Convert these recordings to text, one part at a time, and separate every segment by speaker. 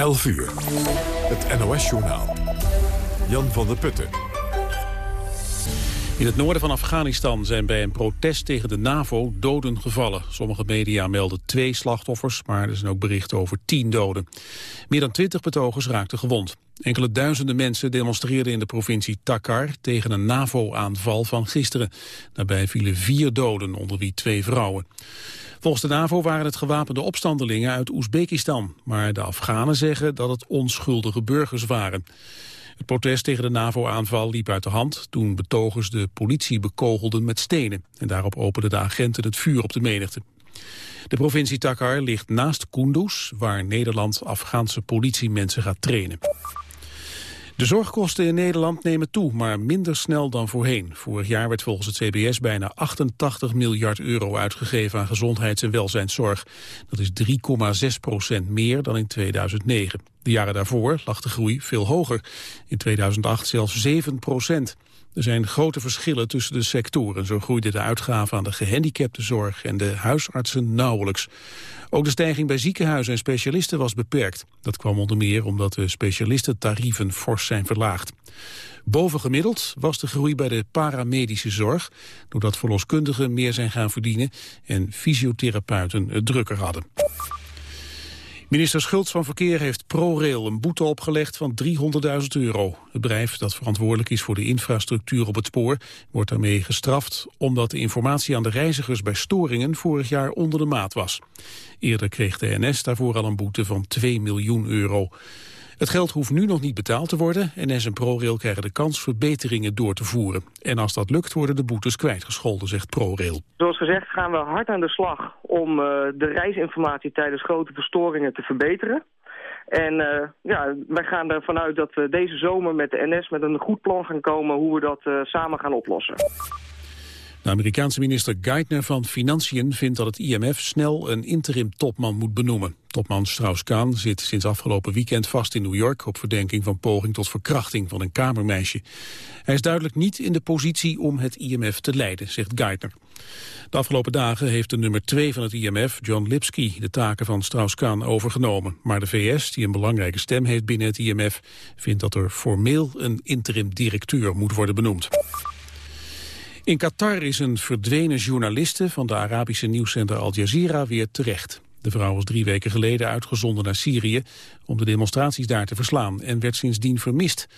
Speaker 1: 11 uur. Het NOS-journaal. Jan van der Putten.
Speaker 2: In het noorden van Afghanistan zijn bij een protest tegen de NAVO doden gevallen. Sommige media melden twee slachtoffers, maar er zijn ook berichten over tien doden. Meer dan twintig betogers raakten gewond. Enkele duizenden mensen demonstreerden in de provincie Takar tegen een NAVO-aanval van gisteren. Daarbij vielen vier doden, onder wie twee vrouwen. Volgens de NAVO waren het gewapende opstandelingen uit Oezbekistan. Maar de Afghanen zeggen dat het onschuldige burgers waren. Het protest tegen de NAVO-aanval liep uit de hand toen betogers de politie bekogelden met stenen. En daarop openden de agenten het vuur op de menigte. De provincie Takar ligt naast Kunduz, waar Nederland Afghaanse politiemensen gaat trainen. De zorgkosten in Nederland nemen toe, maar minder snel dan voorheen. Vorig jaar werd volgens het CBS bijna 88 miljard euro uitgegeven aan gezondheids- en welzijnszorg. Dat is 3,6 procent meer dan in 2009. De jaren daarvoor lag de groei veel hoger. In 2008 zelfs 7 procent. Er zijn grote verschillen tussen de sectoren. Zo groeide de uitgaven aan de gehandicaptenzorg en de huisartsen nauwelijks. Ook de stijging bij ziekenhuizen en specialisten was beperkt. Dat kwam onder meer omdat de specialistentarieven fors zijn verlaagd. Bovengemiddeld was de groei bij de paramedische zorg... doordat verloskundigen meer zijn gaan verdienen... en fysiotherapeuten het drukker hadden. Minister Schultz van Verkeer heeft ProRail een boete opgelegd van 300.000 euro. Het bedrijf dat verantwoordelijk is voor de infrastructuur op het spoor wordt daarmee gestraft omdat de informatie aan de reizigers bij storingen vorig jaar onder de maat was. Eerder kreeg de NS daarvoor al een boete van 2 miljoen euro. Het geld hoeft nu nog niet betaald te worden. NS en ProRail krijgen de kans verbeteringen door te voeren. En als dat lukt worden de boetes kwijtgescholden, zegt ProRail.
Speaker 3: Zoals gezegd gaan we hard aan de slag om uh, de reisinformatie tijdens grote verstoringen te verbeteren. En uh, ja, wij gaan ervan uit dat we deze zomer met de NS met een goed plan gaan komen hoe we dat uh, samen gaan oplossen.
Speaker 2: De Amerikaanse minister Geithner van Financiën vindt dat het IMF snel een interim-topman moet benoemen. Topman Strauss-Kaan zit sinds afgelopen weekend vast in New York op verdenking van poging tot verkrachting van een kamermeisje. Hij is duidelijk niet in de positie om het IMF te leiden, zegt Geithner. De afgelopen dagen heeft de nummer 2 van het IMF, John Lipsky, de taken van Strauss-Kaan overgenomen. Maar de VS, die een belangrijke stem heeft binnen het IMF, vindt dat er formeel een interim-directeur moet worden benoemd. In Qatar is een verdwenen journaliste van de Arabische nieuwszender Al Jazeera weer terecht. De vrouw was drie weken geleden uitgezonden naar Syrië om de demonstraties daar te verslaan en werd sindsdien vermist.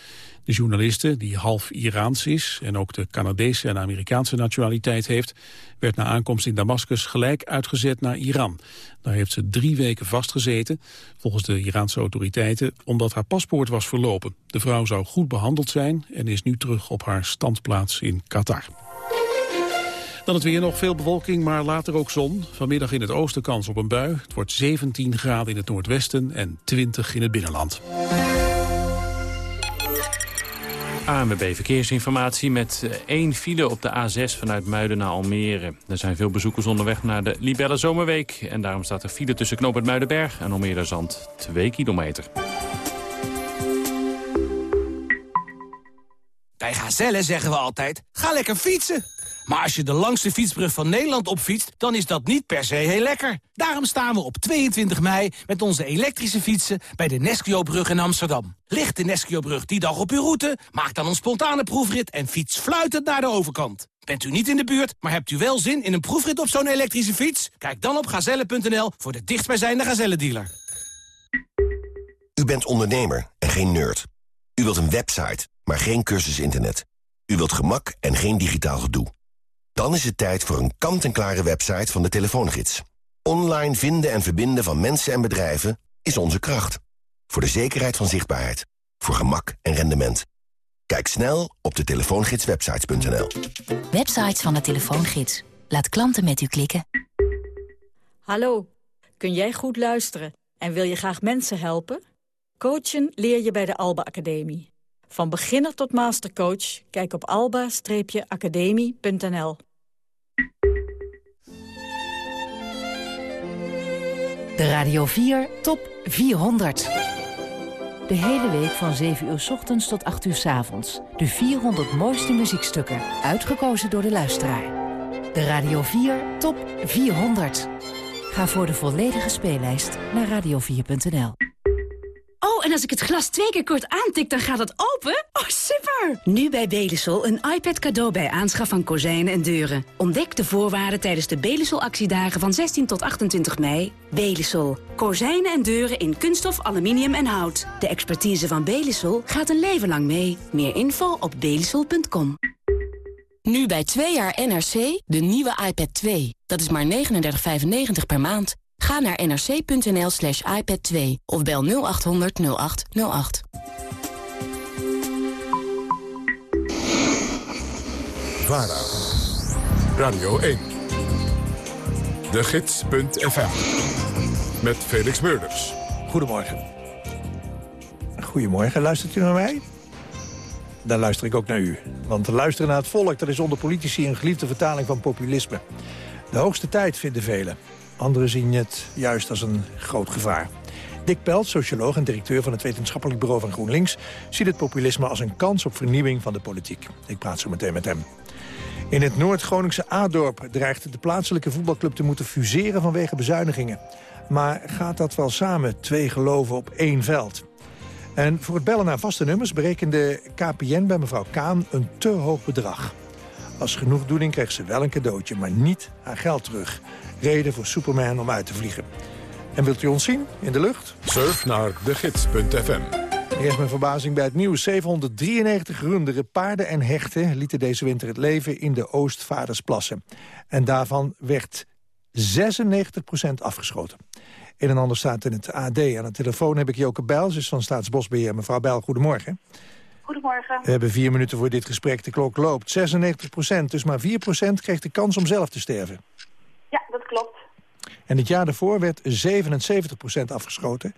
Speaker 2: De journaliste, die half Iraans is en ook de Canadese en Amerikaanse nationaliteit heeft, werd na aankomst in Damascus gelijk uitgezet naar Iran. Daar heeft ze drie weken vastgezeten, volgens de Iraanse autoriteiten, omdat haar paspoort was verlopen. De vrouw zou goed behandeld zijn en is nu terug op haar standplaats in Qatar. Dan het weer nog veel bewolking, maar later ook zon. Vanmiddag in het oosten kans op een bui. Het wordt 17 graden in het noordwesten en 20 in het binnenland.
Speaker 4: ANWB Verkeersinformatie met eh, één file op de A6 vanuit Muiden naar Almere. Er zijn veel bezoekers onderweg naar de Libelle Zomerweek. En daarom staat er file tussen Knoop het Muidenberg en Almere Zand 2 kilometer.
Speaker 5: Bij Gazelle zeggen we altijd, ga lekker fietsen. Maar als je de langste fietsbrug van Nederland opfietst, dan is dat niet per se heel lekker. Daarom staan we op 22 mei met onze elektrische fietsen bij de Nesquio-brug in Amsterdam. Ligt de Nesquio-brug die dag op uw route? Maak dan een spontane proefrit en fiets fluitend naar de overkant. Bent u niet in de buurt, maar hebt u wel zin in een proefrit op zo'n elektrische fiets? Kijk dan op gazelle.nl voor de dichtstbijzijnde Gazelle-dealer.
Speaker 6: U bent ondernemer en geen nerd. U wilt een website, maar geen cursus internet. U wilt gemak en geen digitaal gedoe. Dan is het tijd voor een kant-en-klare website van de telefoongids. Online vinden en verbinden van mensen en bedrijven is onze kracht. Voor de zekerheid van zichtbaarheid. Voor gemak en rendement. Kijk snel op de telefoongidswebsites.nl.
Speaker 7: Websites van de telefoongids. Laat klanten met u klikken.
Speaker 8: Hallo, kun jij goed luisteren en wil je graag mensen helpen? Coachen leer je bij de Alba Academie. Van beginner tot mastercoach, kijk op alba-academie.nl.
Speaker 7: De Radio 4 Top 400. De hele week van 7 uur s ochtends tot 8 uur s avonds. De 400 mooiste muziekstukken, uitgekozen door de luisteraar. De Radio 4 Top 400. Ga voor de volledige speellijst naar radio4.nl.
Speaker 9: Oh, en als ik het glas twee keer kort aantik, dan gaat het open? Oh, super! Nu bij Belisol een iPad cadeau bij aanschaf van kozijnen en deuren. Ontdek de voorwaarden tijdens de Belisol-actiedagen van 16 tot 28 mei. Belisol. Kozijnen en deuren in kunststof, aluminium en hout. De expertise van Belisol gaat een leven lang mee. Meer info op belisol.com.
Speaker 10: Nu bij 2 jaar NRC de nieuwe iPad 2. Dat is maar 39,95 per maand. Ga naar nrc.nl slash iPad 2 of bel 0800 0808.
Speaker 1: VARA. Radio 1. De Gids.fm. Met Felix Meurders.
Speaker 11: Goedemorgen. Goedemorgen, luistert u naar mij? Dan luister ik ook naar u. Want luisteren naar het volk, dat is onder politici een geliefde vertaling van populisme. De hoogste tijd, vinden velen. Anderen zien het juist als een groot gevaar. Dick Pelt, socioloog en directeur van het wetenschappelijk bureau van GroenLinks... ziet het populisme als een kans op vernieuwing van de politiek. Ik praat zo meteen met hem. In het Noord-Groningse Adorp dreigt de plaatselijke voetbalclub te moeten fuseren vanwege bezuinigingen. Maar gaat dat wel samen, twee geloven op één veld? En voor het bellen naar vaste nummers berekende KPN bij mevrouw Kaan een te hoog bedrag. Als genoegdoening kreeg ze wel een cadeautje, maar niet haar geld terug. Reden voor Superman om uit te vliegen. En wilt u ons zien in de lucht?
Speaker 1: Surf naar degids.fm.
Speaker 11: Eerst mijn verbazing bij het nieuws. 793 runderen, paarden en hechten lieten deze winter het leven in de Oostvaardersplassen. En daarvan werd 96% afgeschoten. Een en ander staat in het AD. Aan de telefoon heb ik Joke Bijls, is van Staatsbosbeheer. Mevrouw Bijl, goedemorgen.
Speaker 12: Goedemorgen.
Speaker 11: We hebben vier minuten voor dit gesprek. De klok loopt. 96 procent, dus maar 4 procent kreeg de kans om zelf te sterven.
Speaker 12: Ja, dat klopt.
Speaker 11: En het jaar daarvoor werd 77 procent afgeschoten.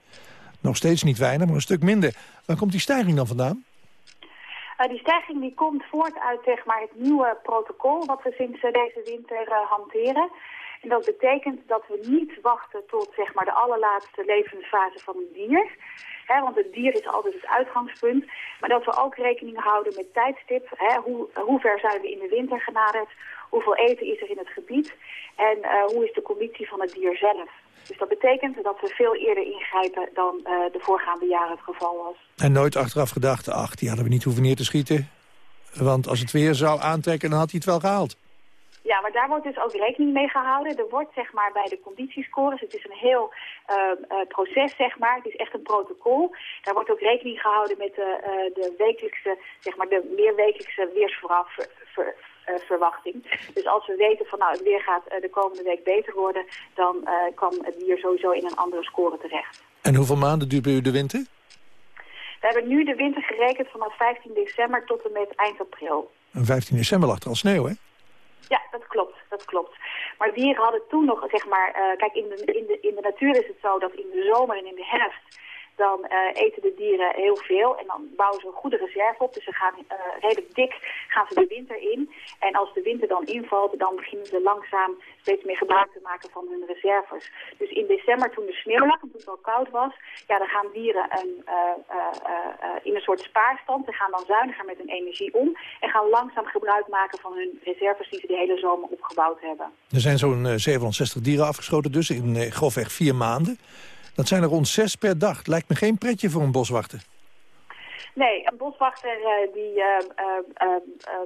Speaker 11: Nog steeds niet weinig, maar een stuk minder. Waar komt die stijging dan vandaan?
Speaker 12: Uh, die stijging die komt voort uit zeg maar, het nieuwe protocol... wat we sinds uh, deze winter uh, hanteren. En dat betekent dat we niet wachten tot zeg maar, de allerlaatste levensfase van een dier. Want het dier is altijd het uitgangspunt. Maar dat we ook rekening houden met tijdstip. Hoe, hoe ver zijn we in de winter genaderd? Hoeveel eten is er in het gebied? En uh, hoe is de conditie van het dier zelf? Dus dat betekent dat we veel eerder ingrijpen dan uh, de voorgaande jaren het geval was.
Speaker 11: En nooit achteraf gedacht, ach, die hadden we niet hoeven neer te schieten. Want als het weer zou aantrekken, dan had hij het wel gehaald.
Speaker 12: Ja, maar daar wordt dus ook rekening mee gehouden. Er wordt zeg maar bij de conditiescores, het is een heel uh, uh, proces zeg maar, het is echt een protocol. Daar wordt ook rekening gehouden met de, uh, de wekelijkse, zeg maar de meerwekelijkse weersverwachting. dus als we weten van nou het weer gaat de komende week beter worden, dan kan het dier sowieso in een andere score terecht.
Speaker 11: En hoeveel maanden duurt bij u de winter?
Speaker 12: We hebben nu de winter gerekend vanaf 15 december tot en met eind april.
Speaker 11: En 15 december lag er al sneeuw, hè?
Speaker 12: Ja, dat klopt, dat klopt. Maar dieren hadden toen nog, zeg maar, uh, kijk, in de, in, de, in de natuur is het zo dat in de zomer en in de herfst, dan uh, eten de dieren heel veel en dan bouwen ze een goede reserve op. Dus ze gaan uh, redelijk dik gaan ze de winter in. En als de winter dan invalt, dan beginnen ze langzaam steeds meer gebruik te maken van hun reserves. Dus in december, toen de sneeuw lag en toen het al koud was, ja, dan gaan dieren een, in een soort spaarstand. Ze gaan dan zuiniger met hun energie om en gaan langzaam gebruik maken van hun reserves die ze de hele zomer opgebouwd hebben.
Speaker 11: Er zijn zo'n 760 dieren afgeschoten dus in grofweg vier maanden. Dat zijn er rond zes per dag. Lijkt me geen pretje voor een boswachter.
Speaker 12: Nee, een boswachter uh, die, uh, uh,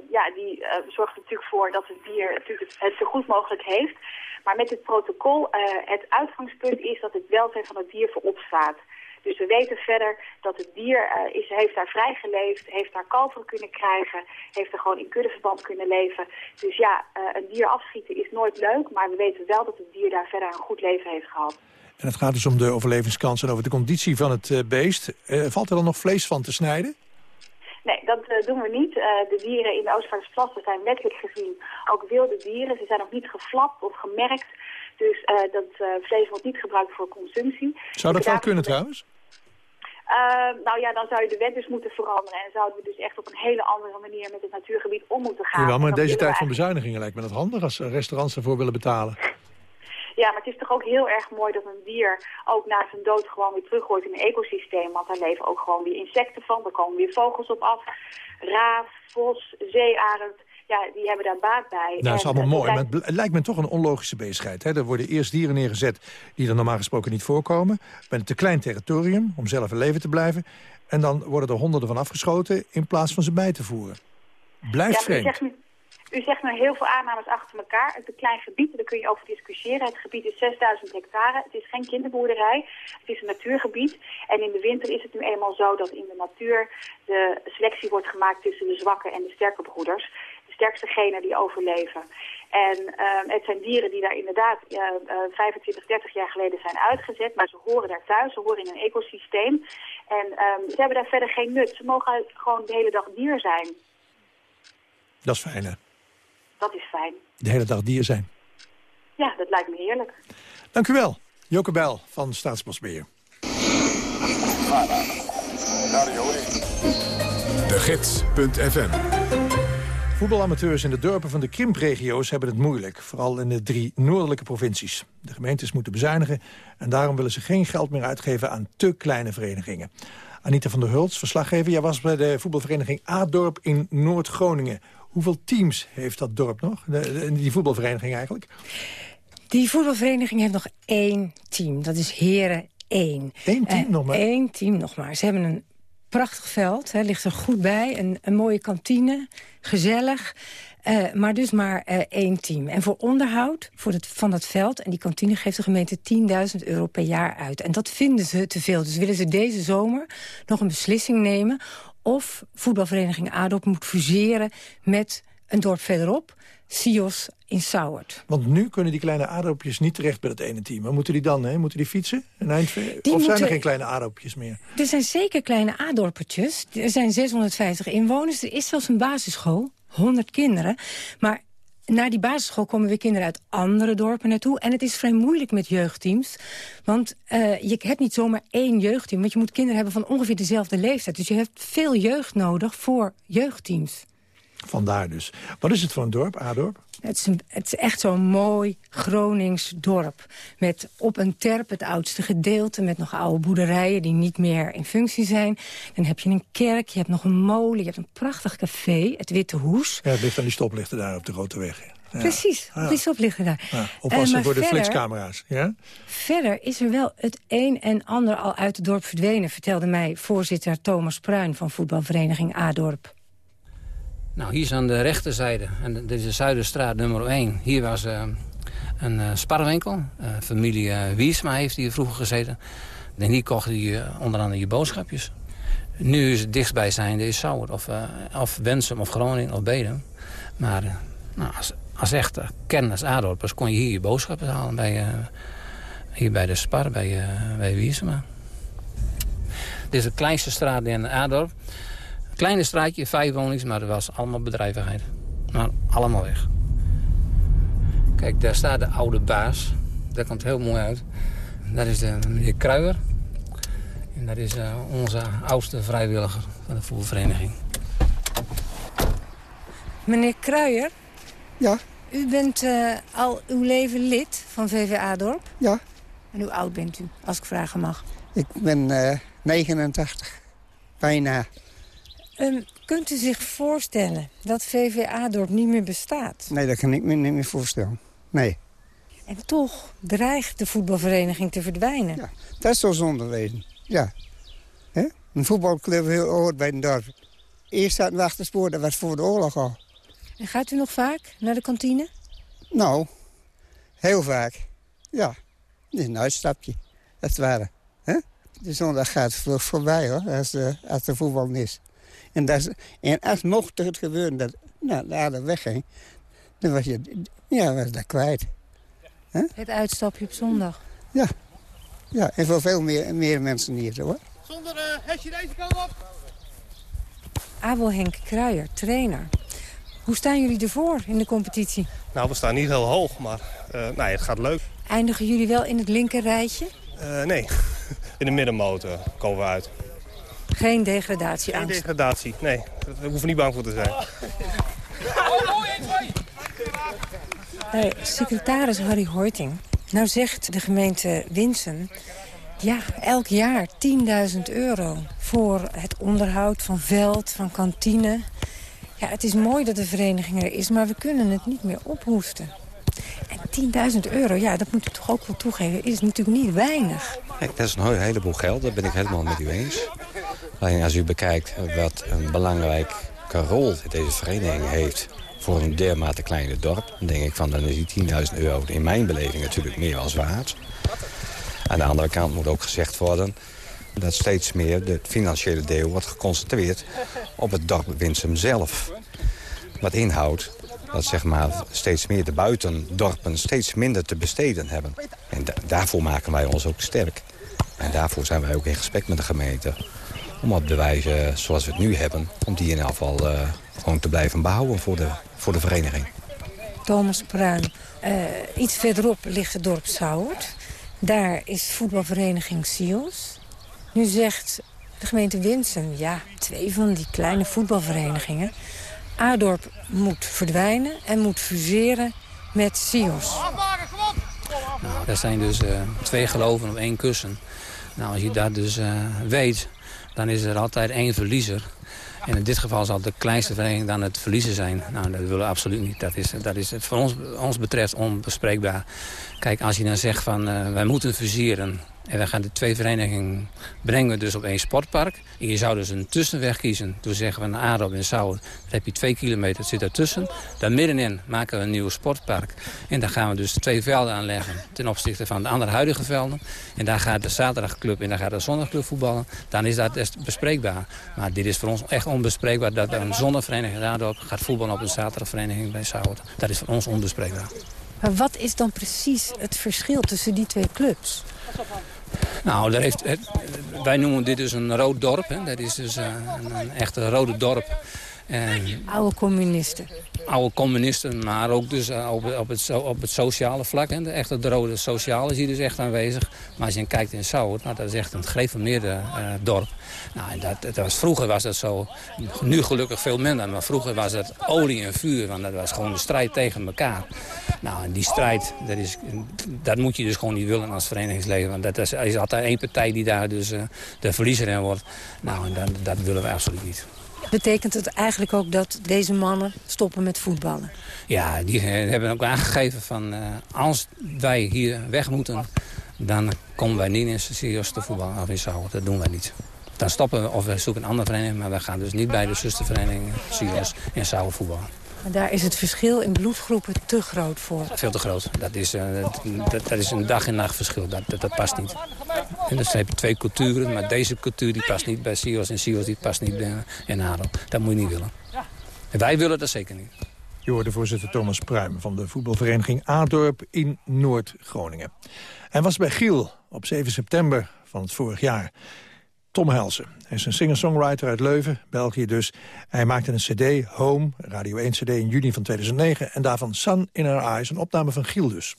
Speaker 12: ja, die zorgt natuurlijk voor dat het dier het zo goed mogelijk heeft. Maar met het protocol, het uitgangspunt is dat het welzijn van het dier voorop staat. Dus we weten verder dat het dier uh, is, heeft daar vrij geleefd, heeft daar kalveren kunnen krijgen, heeft er gewoon in kuddeverband kunnen leven. Dus ja, een dier afschieten is nooit leuk, maar we weten wel dat het dier daar verder een goed leven heeft gehad.
Speaker 11: En het gaat dus om de overlevingskans en over de conditie van het uh, beest. valt er dan nog vlees van te snijden?
Speaker 12: Nee, dat uh, doen we niet. Uh, de dieren in de Oostvaardersplassen zijn wettelijk gezien ook wilde dieren. Ze zijn ook niet geflapt of gemerkt. Dus uh, dat vlees wordt niet gebruikt voor consumptie.
Speaker 11: Zou dat wel kunnen trouwens?
Speaker 12: nou ja, dan zou je de wet dus moeten veranderen. En zouden we dus echt op een hele andere manier met het natuurgebied om moeten gaan.
Speaker 11: Ja, maar in deze tijd van bezuinigingen lijkt me dat handig als restaurants ervoor willen betalen.
Speaker 12: Ja, maar het is toch ook heel erg mooi dat een dier ook na zijn dood gewoon weer terug hoort in een ecosysteem. Want daar leven ook gewoon weer insecten van, er komen weer vogels op af. Raaf, vos, zeearend. ja, die hebben daar baat bij.
Speaker 11: Nou, dat is allemaal
Speaker 12: eh,
Speaker 11: mooi, maar het lijkt me toch een onlogische bezigheid. Hè? Er worden eerst dieren neergezet die er normaal gesproken niet voorkomen. Met een te klein territorium om zelf in leven te blijven. En dan worden er honderden van afgeschoten in plaats van ze bij te voeren. Blijft
Speaker 12: Ja,
Speaker 11: vreemd.
Speaker 12: U zegt nu heel veel aannames achter elkaar. Het is een klein gebied, daar kun je over discussiëren. Het gebied is 6000 hectare. Het is geen kinderboerderij. Het is een natuurgebied. En in de winter is het nu eenmaal zo dat in de natuur de selectie wordt gemaakt tussen de zwakke en de sterke broeders. De sterkste genen die overleven. En ehm, het zijn dieren die daar inderdaad eh, eh, 25, 30 jaar geleden zijn uitgezet. Maar ze horen daar thuis, ze horen in een ecosysteem. En ehm, ze hebben daar verder geen nut. Ze mogen gewoon de hele dag dier zijn.
Speaker 11: Dat is fijn, hè?
Speaker 12: Dat is fijn.
Speaker 11: De hele dag dier zijn.
Speaker 12: Ja, dat lijkt me heerlijk.
Speaker 11: Dank u wel, Joke Bijl van Staatsbosbeheer.
Speaker 1: De Gids.fm
Speaker 11: Voetbalamateurs in de dorpen van de krimpregio's hebben het moeilijk. Vooral in de drie noordelijke provincies. De gemeentes moeten bezuinigen en daarom willen ze geen geld meer uitgeven aan te kleine verenigingen. Anita van der Hults, verslaggever, jij was bij de voetbalvereniging A-dorp in Noord-Groningen. Hoeveel teams heeft dat dorp nog, de, de- die voetbalvereniging eigenlijk?
Speaker 13: Die voetbalvereniging heeft nog één team. Dat is Heren 1.
Speaker 11: Eén team nog maar?
Speaker 13: Eén team nog maar. Ze hebben een prachtig veld, hè, ligt er goed bij. Een, een mooie kantine, gezellig. Eh, maar dus maar eh, één team. En voor onderhoud voor het, van dat veld en die kantine... geeft de gemeente 10.000 euro per jaar uit. En dat vinden ze te veel. Dus willen ze deze zomer nog een beslissing nemen... of voetbalvereniging Adop moet fuseren met een dorp verderop... Sios in Sauert.
Speaker 11: Want nu kunnen die kleine aardappjes niet terecht bij dat ene team. Moeten die dan? Hè? Moeten die fietsen? Een eind...
Speaker 13: Die
Speaker 11: of zijn er geen kleine aardappjes meer?
Speaker 13: Er zijn zeker kleine A-dorpertjes. Er zijn 650 inwoners. Er is zelfs een basisschool, 100 kinderen. Maar naar die basisschool komen weer kinderen uit andere dorpen naartoe. En het is vrij moeilijk met jeugdteams. Want eh, je hebt niet zomaar één jeugdteam. Want je moet kinderen hebben van ongeveer dezelfde leeftijd. Dus je hebt veel jeugd nodig voor jeugdteams.
Speaker 11: Vandaar dus. Wat is het voor een dorp, A-dorp?
Speaker 13: Het is, een- het is echt zo'n mooi Gronings dorp. Met op een terp het oudste gedeelte. Met nog oude boerderijen die niet meer in functie zijn. Dan heb je een kerk, je hebt nog een molen. Je hebt een prachtig café, het Witte Hoes.
Speaker 11: Ja, het ligt aan die stoplichten daar op de grote weg. Ja.
Speaker 13: Precies, die stop liggen daar.
Speaker 11: Ja,
Speaker 13: Eh,
Speaker 11: oppassen voor de flitscamera's. Ja?
Speaker 13: Verder is er wel het een en ander al uit het dorp verdwenen... vertelde mij voorzitter Thomas Pruin van voetbalvereniging A-dorp.
Speaker 14: Nou, hier is aan de rechterzijde, en dit is de Zuiderstraat nummer 1. Hier was eh, een eh, sparrenwinkel. Eh, familie Wiersma heeft hier vroeger gezeten. En hier kochten eh, onder andere je boodschapjes. Nu is het dichtstbijzijnde is Sauer, of, of Wensum, of Groningen, of Bedum. Maar nou, als, als echte kenners Adorpers kon je hier je boodschappen halen. Bij, hier bij de Spar, bij, bij Wiersma. Dit is de kleinste straat in Adorp. Kleine straatje, vijf wonings, maar er was allemaal bedrijvigheid. Maar allemaal weg. Kijk, daar staat de oude baas. Dat komt heel mooi uit. Dat is de meneer Kruijer. En dat is eh, onze oudste vrijwilliger van de voetbalvereniging.
Speaker 13: Meneer Kruijer?
Speaker 15: Ja.
Speaker 13: U bent eh, al uw leven lid van VVA-dorp?
Speaker 15: Ja.
Speaker 13: En hoe oud bent u, als ik vragen mag?
Speaker 15: Ik ben eh 89. Bijna.
Speaker 13: Ehm, kunt u zich voorstellen dat VVA-dorp niet meer bestaat?
Speaker 15: Nee, dat kan ik me niet meer voorstellen. Nee.
Speaker 13: En toch dreigt de voetbalvereniging te verdwijnen.
Speaker 15: Ja, dat is zo zonde. Ja. Hè? Een voetbalclub heel hoort bij een dorp. Eerst staat een achterspoor, dat was voor de oorlog al.
Speaker 13: En gaat u nog vaak naar de kantine?
Speaker 15: Nou, heel vaak. Ja. Dit is een uitstapje, als het ware. De zondag gaat vlug voorbij, hoor, als, de, als de voetbal mis. En, dat en als mocht het gebeuren dat nou, de aarde wegging, dan was je ja, was dat kwijt. Hè?
Speaker 13: Het uitstapje op zondag.
Speaker 15: Ja. ja, en voor veel meer, meer mensen hier, hoor.
Speaker 16: Zonder uh, hesje deze kant op.
Speaker 13: Abel Henk Kruijer, trainer. Hoe staan jullie ervoor in de competitie?
Speaker 17: Nou, we staan niet heel hoog, maar uh, nee, het gaat leuk.
Speaker 13: Eindigen jullie wel in het linker rijtje?
Speaker 17: Uh, nee, in de middenmotor komen we uit.
Speaker 13: Geen degradatie
Speaker 17: Geen degradatie, nee. Daar hoeven niet bang voor te zijn.
Speaker 13: Hey, secretaris Harry Hoiting. Nou zegt de gemeente Winsum... ja, elk jaar 10.000 euro voor het onderhoud van veld, van kantine. Ja, het is mooi dat de vereniging er is, maar we kunnen het niet meer ophoesten. En 10.000 euro, ja, dat moet u toch ook wel toegeven, is natuurlijk niet weinig.
Speaker 18: Nee, dat is een heleboel geld, dat ben ik helemaal met u eens. Als u bekijkt wat een belangrijke rol deze vereniging heeft voor een dermate kleine dorp... dan denk ik van, dan is die 10.000 euro in mijn beleving natuurlijk meer als waard. Aan de andere kant moet ook gezegd worden dat steeds meer het financiële deel wordt geconcentreerd op het dorp Winsum zelf. Wat inhoudt dat zeg maar, steeds meer de buitendorpen steeds minder te besteden hebben. En daarvoor maken wij ons ook sterk. En daarvoor zijn wij ook in gesprek met de gemeente. Om op de wijze zoals we het nu hebben, om die in ieder geval uh, gewoon te blijven behouden voor de, voor de vereniging.
Speaker 13: Thomas Pruin, uh, iets verderop ligt het dorp Sauert. Daar is voetbalvereniging Siels. Nu zegt de gemeente Winsum, ja, twee van die kleine voetbalverenigingen... Aardorp moet verdwijnen en moet fuseren met Sios.
Speaker 14: Nou, dat zijn dus uh, twee geloven op één kussen. Nou, als je dat dus uh, weet, dan is er altijd één verliezer. En in dit geval zal de kleinste vereniging dan het verliezen zijn. Nou, dat willen we absoluut niet. Dat is, dat is voor ons, ons betreft onbespreekbaar. Kijk, als je dan zegt van uh, wij moeten fuseren... En we gaan de twee verenigingen brengen dus op één sportpark. En je zou dus een tussenweg kiezen. Toen zeggen we een Aarop en Sauer. Dan heb je twee kilometer, zit ertussen. Daar middenin maken we een nieuw sportpark. En daar gaan we dus twee velden aanleggen. Ten opzichte van de andere huidige velden. En daar gaat de zaterdagclub en daar gaat de zondagclub voetballen. Dan is dat bespreekbaar. Maar dit is voor ons echt onbespreekbaar. Dat een zondagvereniging Aarop gaat voetballen op een zaterdagvereniging bij Sauer. Dat is voor ons onbespreekbaar.
Speaker 13: Maar wat is dan precies het verschil tussen die twee clubs?
Speaker 14: Nou, daar heeft, wij noemen dit dus een rood dorp. Hè. Dat is dus een, een echte rode dorp.
Speaker 13: En, oude communisten.
Speaker 14: Oude communisten, maar ook dus eh, op, op, het, op het sociale vlak. Hè. De, echte de rode sociale is hier dus echt aanwezig. Maar als je kijkt in Sauer, nou, dat is echt een gereformeerde uh, dorp. Nou, dat was, vroeger was dat zo, nu gelukkig veel minder. Maar vroeger was dat olie en vuur, want dat was gewoon de strijd tegen elkaar. Nou, en die strijd, dat, is, dat moet je dus gewoon niet willen als verenigingsleven. Want dat is, is altijd één partij die daar dus uh, de verliezer in wordt. Nou, en dat, dat willen we absoluut niet.
Speaker 13: Betekent het eigenlijk ook dat deze mannen stoppen met voetballen?
Speaker 14: Ja, die hebben ook aangegeven van uh, als wij hier weg moeten... dan komen wij niet in serieus te voetballen of in Sauer. Dat doen wij niet. Dan stoppen we of we zoeken een andere vereniging... maar we gaan dus niet bij de zustervereniging Sirius in Sauer voetballen.
Speaker 13: Maar daar is het verschil in bloedgroepen te groot voor.
Speaker 14: Veel te groot. Dat is, uh, dat, dat, is een dag en nacht verschil. Dat, dat, dat past niet. En dus heb je twee culturen, maar deze cultuur die past niet bij Sios en Sios die past niet bij in Adel. Dat moet je niet willen. En wij willen dat zeker niet.
Speaker 11: Je hoorde voorzitter Thomas Pruim van de voetbalvereniging Adorp in Noord-Groningen. Hij was bij Giel op 7 september van het vorig jaar. Tom Helsen. Hij is een singer-songwriter uit Leuven, België dus. Hij maakte een cd, Home, Radio 1 cd in juni van 2009... en daarvan Sun in Our Eyes, een opname van Giel dus.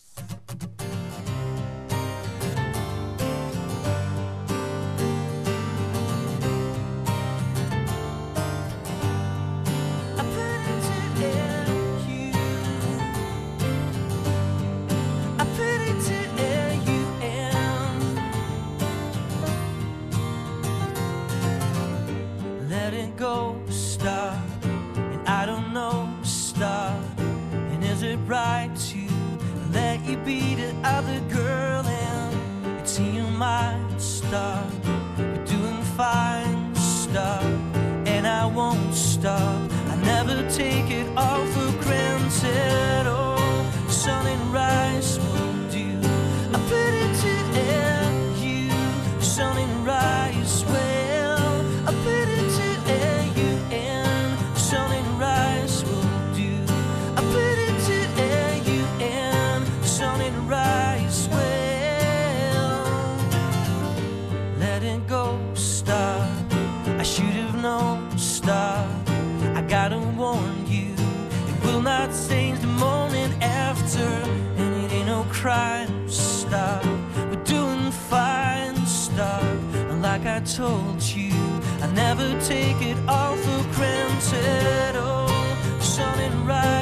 Speaker 19: Stop You're doing fine stuff and I won't stop told you I never take it all for granted. Oh sun and rise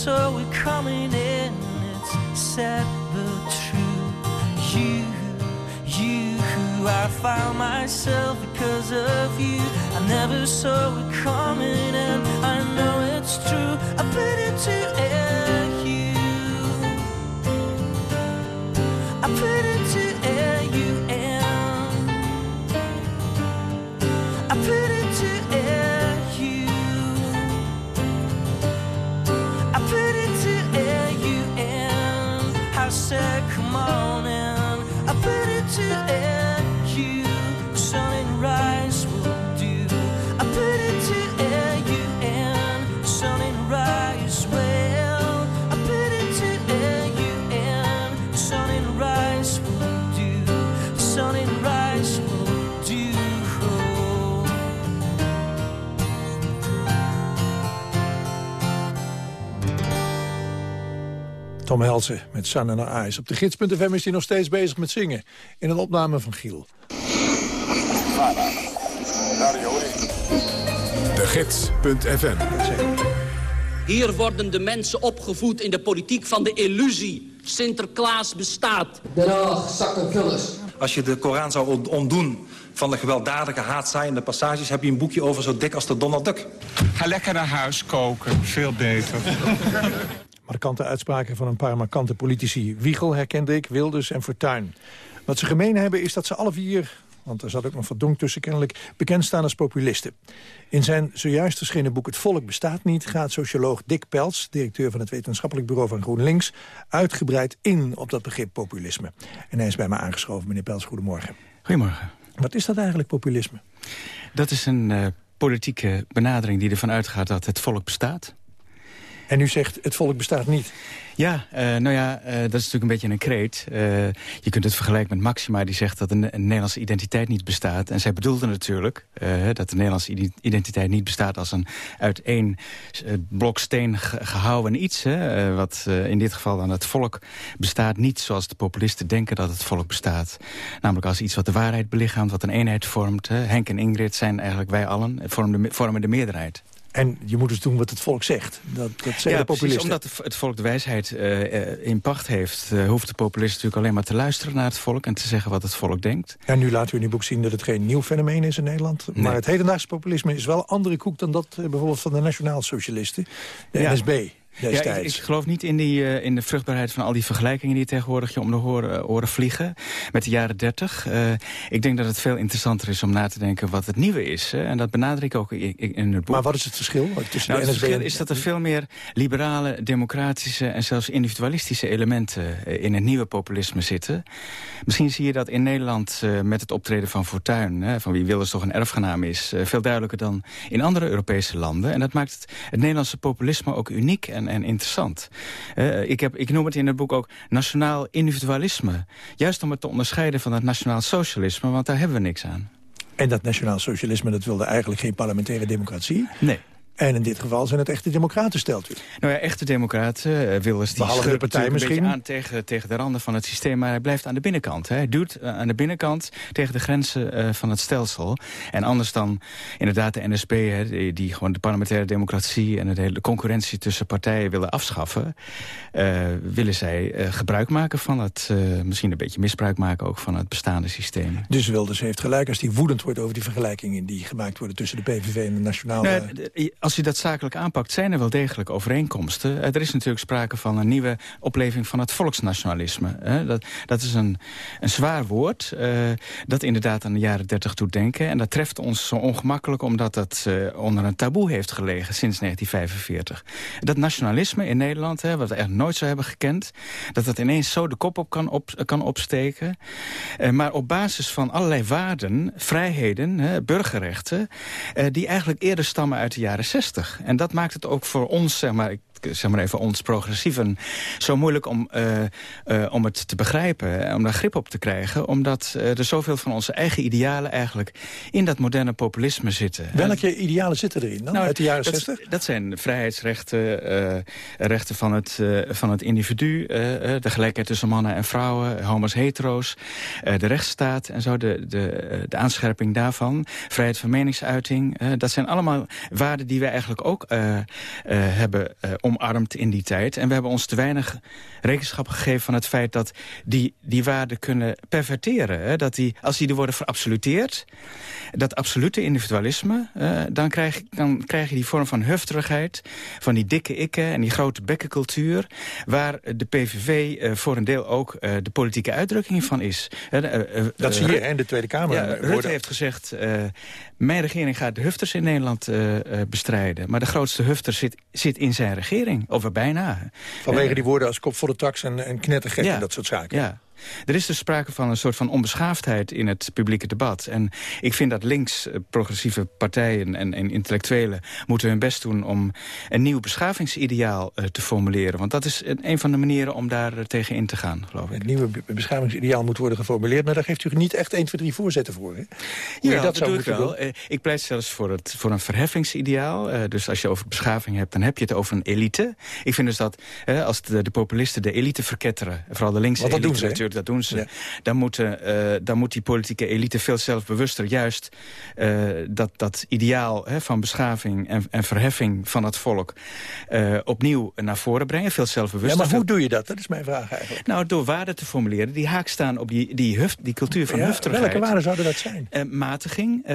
Speaker 19: never we're coming in. It's sad but true. You, you, who I found myself because of you. I never saw it coming, and I know it's true. I put it to it
Speaker 11: Tom Helsen met Sun and Eyes. Op de gids.fm is hij nog steeds bezig met zingen. In een opname van Giel.
Speaker 1: De Gids.fm
Speaker 20: Hier worden de mensen opgevoed in de politiek van de illusie. Sinterklaas bestaat.
Speaker 21: Dag, zakkenvullers.
Speaker 22: Als je de Koran zou on- ontdoen van de gewelddadige haatzaaiende passages... heb je een boekje over zo dik als de Donald Duck.
Speaker 23: Ga lekker naar huis koken, veel beter.
Speaker 11: Markante uitspraken van een paar markante politici. Wiegel herkende ik, Wilders en Fortuyn. Wat ze gemeen hebben is dat ze alle vier, want er zat ook nog wat donk tussen kennelijk... bekend staan als populisten. In zijn zojuist verschenen boek Het Volk bestaat niet... gaat socioloog Dick Pels, directeur van het wetenschappelijk bureau van GroenLinks... uitgebreid in op dat begrip populisme. En hij is bij me aangeschoven, meneer Pels. Goedemorgen.
Speaker 24: Goedemorgen.
Speaker 11: Wat is dat eigenlijk, populisme?
Speaker 24: Dat is een eh, politieke benadering die ervan uitgaat dat het volk bestaat.
Speaker 11: En u zegt het volk bestaat niet.
Speaker 24: Ja, eh, nou ja, eh, dat is natuurlijk een beetje een kreet. Eh, je kunt het vergelijken met Maxima, die zegt dat een, een Nederlandse identiteit niet bestaat. En zij bedoelde natuurlijk dat de Nederlandse ide- identiteit niet bestaat... als een uit één blok steen ge- gehouwen iets. Hè, wat in dit geval dan het volk bestaat niet zoals de populisten denken dat het volk bestaat. Namelijk als iets wat de waarheid belichaamt, wat een eenheid vormt. Henk en Ingrid zijn eigenlijk wij allen, vormen de, me- vormen de meerderheid.
Speaker 11: En je moet dus doen wat het volk zegt. Dat, dat zeggen
Speaker 24: ja,
Speaker 11: de
Speaker 24: precies.
Speaker 11: populisten.
Speaker 24: Omdat het- volk de wijsheid eh, eh, in pacht heeft... eh, hoeft de populist natuurlijk alleen maar te luisteren naar het volk... en te zeggen wat het volk denkt.
Speaker 11: En nu laten we in uw boek zien dat het geen nieuw fenomeen is in Nederland. Maar het hedendaagse populisme is wel een andere koek dan dat bijvoorbeeld van de nationaal-socialisten. De. NSB
Speaker 24: Ja, ik,
Speaker 11: destijds.
Speaker 24: ik geloof niet in, die, eh, in de vruchtbaarheid van al die vergelijkingen... die tegenwoordig je om de horen, oren vliegen met de jaren dertig. Eh, ik denk dat het veel interessanter is om na te denken wat het nieuwe is. Hè, en dat benader ik ook in, in het boek.
Speaker 11: Maar wat is het verschil tussen
Speaker 24: Nou,
Speaker 11: de
Speaker 24: het verschil is dat er veel meer liberale, democratische en zelfs individualistische elementen eh, in het nieuwe populisme zitten. Misschien zie je dat in Nederland eh, met het optreden van Fortuyn, hè, van wie Wilders toch een erfgenaam is, eh, veel duidelijker dan in andere Europese landen. En dat maakt het, het Nederlandse populisme ook uniek en, en interessant. Eh, ik, heb, ik noem het in het boek ook nationaal individualisme. Juist om het te onderscheiden van het nationaal socialisme, want daar hebben we niks aan.
Speaker 11: En dat nationaal-socialisme dat wilde eigenlijk geen parlementaire democratie.
Speaker 24: Nee.
Speaker 11: En in dit geval zijn het echte democraten, stelt u.
Speaker 24: Nou ja, echte democraten, eh, Wilders, die
Speaker 11: Behalve de partij misschien.
Speaker 24: aan tegen, tegen de randen van het systeem, maar hij blijft aan de binnenkant. Hè. Hij duwt eh, aan de binnenkant tegen de grenzen eh, van het stelsel. En anders dan inderdaad de NSB, hè, die, die gewoon de parlementaire democratie en de hele concurrentie tussen partijen willen afschaffen, willen zij gebruik maken van het, misschien een beetje misbruik maken ook van het bestaande systeem.
Speaker 11: Dus Wilders heeft gelijk als hij woedend wordt over die vergelijkingen... die gemaakt worden tussen de PVV en de Nationale...
Speaker 24: Nou, als je dat zakelijk aanpakt, zijn er wel degelijk overeenkomsten. Eh, Er is natuurlijk sprake van een nieuwe opleving van het volksnationalisme. Dat, dat is een, een zwaar woord, eh, dat inderdaad aan de jaren dertig doet denken. En dat treft ons zo ongemakkelijk omdat dat eh, onder een taboe heeft gelegen sinds 1945. Dat nationalisme in Nederland, wat we echt nooit zo hebben gekend... dat dat ineens zo de kop op kan, op, kan opsteken. Maar op basis van allerlei waarden, vrijheden, burgerrechten... die eigenlijk eerder stammen uit de jaren 60. En dat maakt het ook voor ons, zeg maar, zeg maar even ons progressieven zo moeilijk om, uh, uh, om het te begrijpen, om daar grip op te krijgen, omdat uh, er zoveel van onze eigen idealen eigenlijk in dat moderne populisme zitten.
Speaker 11: Welke idealen zitten erin dan, nou, uit de jaren
Speaker 24: dat,
Speaker 11: 60?
Speaker 24: Dat zijn vrijheidsrechten, rechten van het, van het individu, de gelijkheid tussen mannen en vrouwen, homo's, hetero's, de rechtsstaat en zo, de, de, de aanscherping daarvan, vrijheid van meningsuiting. dat zijn allemaal waarden die wij eigenlijk ook hebben omarmd in die tijd. En we hebben ons te weinig rekenschap gegeven van het feit dat die, die waarden kunnen perverteren. Hè? Dat die, als die er worden verabsoluteerd, dat absolute individualisme... Uh, dan, krijg, dan krijg je die vorm van hufterigheid, van die dikke ikken... en die grote bekkencultuur, waar de PVV uh, voor een deel ook uh, de politieke uitdrukking van is.
Speaker 11: dat zie je in de Tweede Kamer.
Speaker 24: Ja, Rutte heeft gezegd, mijn regering gaat de hufters in Nederland bestrijden. Maar de grootste hufter zit, zit in zijn regering, of bijna.
Speaker 11: Vanwege die woorden als kop voor de tax en, en knettergek ja, en dat soort zaken.
Speaker 24: Ja. Er is dus sprake van een soort van onbeschaafdheid in het publieke debat. En ik vind dat links eh, progressieve partijen en, en intellectuelen... moeten hun best doen om een nieuw beschavingsideaal uh, te formuleren. Want dat is een, van de manieren om daar uh, tegen in te gaan, geloof ik.
Speaker 11: Het nieuwe beschavingsideaal moet worden geformuleerd... maar daar geeft u niet echt 1, 2, 3 voorzetten voor, hè?
Speaker 24: ja, dat, zou doe ik wel. ik pleit zelfs voor, het, voor een verheffingsideaal. dus als je over beschaving hebt, dan heb je het over een elite. Ik vind dus dat als de, de, populisten de elite verketteren... vooral de linkse elite natuurlijk dat doen ze. Dan, moeten, uh, dan moet die politieke elite veel zelfbewuster juist uh, dat, dat ideaal hè, van beschaving en, en verheffing van het volk uh, opnieuw naar voren brengen. Veel zelfbewuster.
Speaker 11: Ja, maar hoe doe je dat? Dat is mijn vraag eigenlijk.
Speaker 24: Nou, door waarden te formuleren die haak staan op die, die, die cultuur van ja, hufterigheid.
Speaker 11: Welke waarden zouden dat zijn?
Speaker 24: matiging.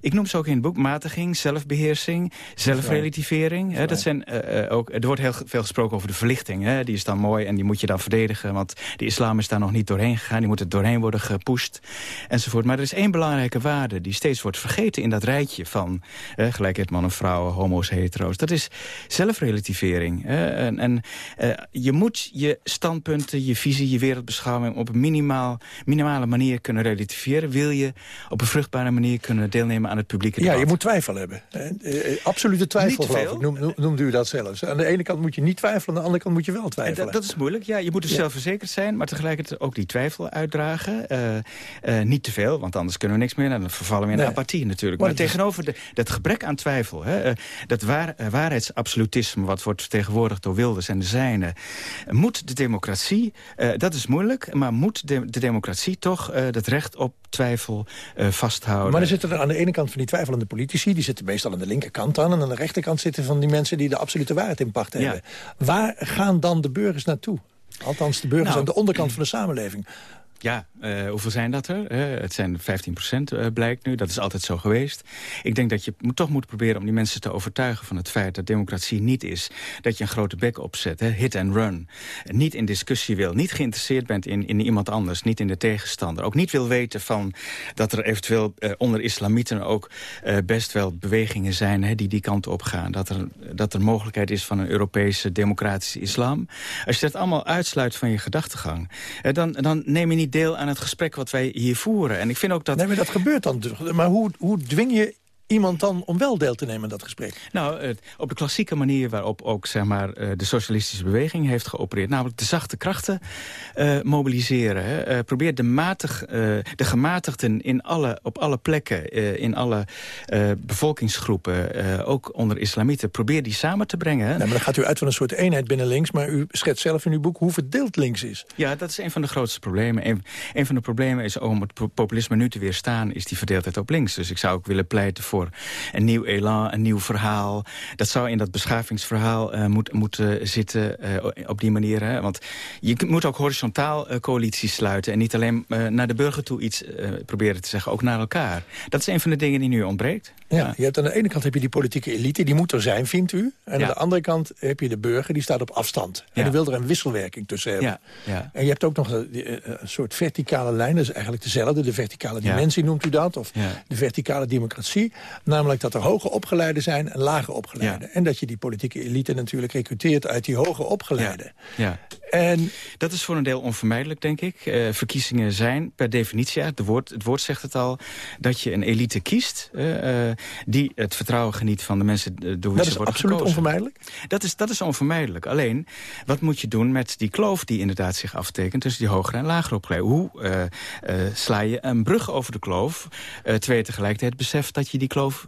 Speaker 24: ik noem ze ook in het boek. Matiging, zelfbeheersing, zelfrelativering. Hè, dat zijn, ook, er wordt heel veel gesproken over de verlichting. Hè, die is dan mooi en die moet je dan verdedigen. Want de islam is daar nog niet doorheen gegaan. Die moet er doorheen worden gepusht. Enzovoort. Maar er is één belangrijke waarde die steeds wordt vergeten in dat rijtje van eh, gelijkheid mannen, vrouwen, homo's, hetero's. Dat is zelfrelativering. Eh, en en eh, je moet je standpunten, je visie, je wereldbeschouwing op een minimaal, minimale manier kunnen relativeren. Wil je op een vruchtbare manier kunnen deelnemen aan het publieke debat.
Speaker 11: Ja, je moet twijfel hebben. Absolute twijfel, geloof ik. Noem, noemde u dat zelfs. Aan de ene kant moet je niet twijfelen, aan de andere kant moet je wel twijfelen.
Speaker 24: Dat, dat, is moeilijk. Ja, je moet dus ja. zelfverzekerd zijn, maar tegelijkertijd ook die twijfel uitdragen. Uh, uh, niet te veel, want anders kunnen we niks meer. En dan vervallen we in nee. apathie natuurlijk. Maar, maar tegenover de, dat gebrek aan twijfel, hè, uh, dat waar, waarheidsabsolutisme... wat wordt vertegenwoordigd door Wilders en de zijnen... moet de democratie, dat is moeilijk... maar moet de, de democratie toch dat recht op twijfel vasthouden.
Speaker 11: Maar er zitten er aan de ene kant van die twijfelende politici... die zitten meestal aan de linkerkant aan... en aan de rechterkant zitten van die mensen die de absolute waarheid in pacht hebben. Ja. Waar gaan dan de burgers naartoe? Althans, de burgers nou, aan de onderkant van de samenleving.
Speaker 24: Ja, uh, hoeveel zijn dat er? Uh, het zijn 15 procent uh, blijkt nu. Dat is altijd zo geweest. Ik denk dat je moet, toch moet proberen om die mensen te overtuigen van het feit dat democratie niet is dat je een grote bek opzet, hè, hit and run. Niet in discussie wil, niet geïnteresseerd bent in, in iemand anders, niet in de tegenstander. Ook niet wil weten van dat er eventueel onder islamieten ook best wel bewegingen zijn die die kant op gaan. Dat er, dat er mogelijkheid is van een Europese democratische islam. Als je dat allemaal uitsluit van je gedachtegang, dan, dan neem je niet deel aan het gesprek wat wij hier voeren. En ik vind ook dat...
Speaker 11: Nee, maar dat gebeurt dan. Maar hoe, hoe dwing je iemand dan om wel deel te nemen aan dat gesprek?
Speaker 24: Nou, op de klassieke manier waarop ook zeg maar, de socialistische beweging heeft geopereerd. Namelijk de zachte krachten uh, mobiliseren. Uh, probeer de, matig, uh, de gematigden in alle, op alle plekken, in alle bevolkingsgroepen, ook onder islamieten, probeer die samen te brengen.
Speaker 11: Nee, maar dan gaat u uit van een soort eenheid binnen links, maar u schetst zelf in uw boek hoe verdeeld links is.
Speaker 24: Ja, dat is een van de grootste problemen. Een, een van de problemen is om het populisme nu te weerstaan, is die verdeeldheid op links. Dus ik zou ook willen pleiten voor een nieuw elan, een nieuw verhaal. Dat zou in dat beschavingsverhaal uh, moet, moeten zitten uh, op die manier. Hè? Want je moet ook horizontaal uh, coalities sluiten... en niet alleen naar de burger toe iets proberen te zeggen, ook naar elkaar. Dat is een van de dingen die nu ontbreekt.
Speaker 11: Ja, Je hebt aan de ene kant heb je die politieke elite, die moet er zijn, vindt u. En aan de andere kant heb je de burger, die staat op afstand. En die wil er een wisselwerking tussen hebben.
Speaker 24: Ja.
Speaker 11: En je hebt ook nog een, een, soort verticale lijn, dat is eigenlijk dezelfde. De verticale dimensie noemt u dat, of de verticale democratie. Namelijk dat er hoge opgeleiden zijn en lage opgeleiden. En dat je die politieke elite natuurlijk recruteert uit die hoge opgeleiden.
Speaker 24: Ja.
Speaker 11: En...
Speaker 24: Dat is voor een deel onvermijdelijk, denk ik. Uh, verkiezingen zijn per definitie, het woord, het woord zegt het al... dat je een elite kiest uh, uh, die het vertrouwen geniet van de mensen door wie ze worden
Speaker 11: gekozen. Dat is absoluut onvermijdelijk?
Speaker 24: Dat is, dat is onvermijdelijk. Alleen, wat moet je doen met die kloof die inderdaad zich aftekent... tussen die hogere en lagere opgeleide? Hoe sla je een brug over de kloof... terwijl je tegelijkertijd beseft dat je die kloof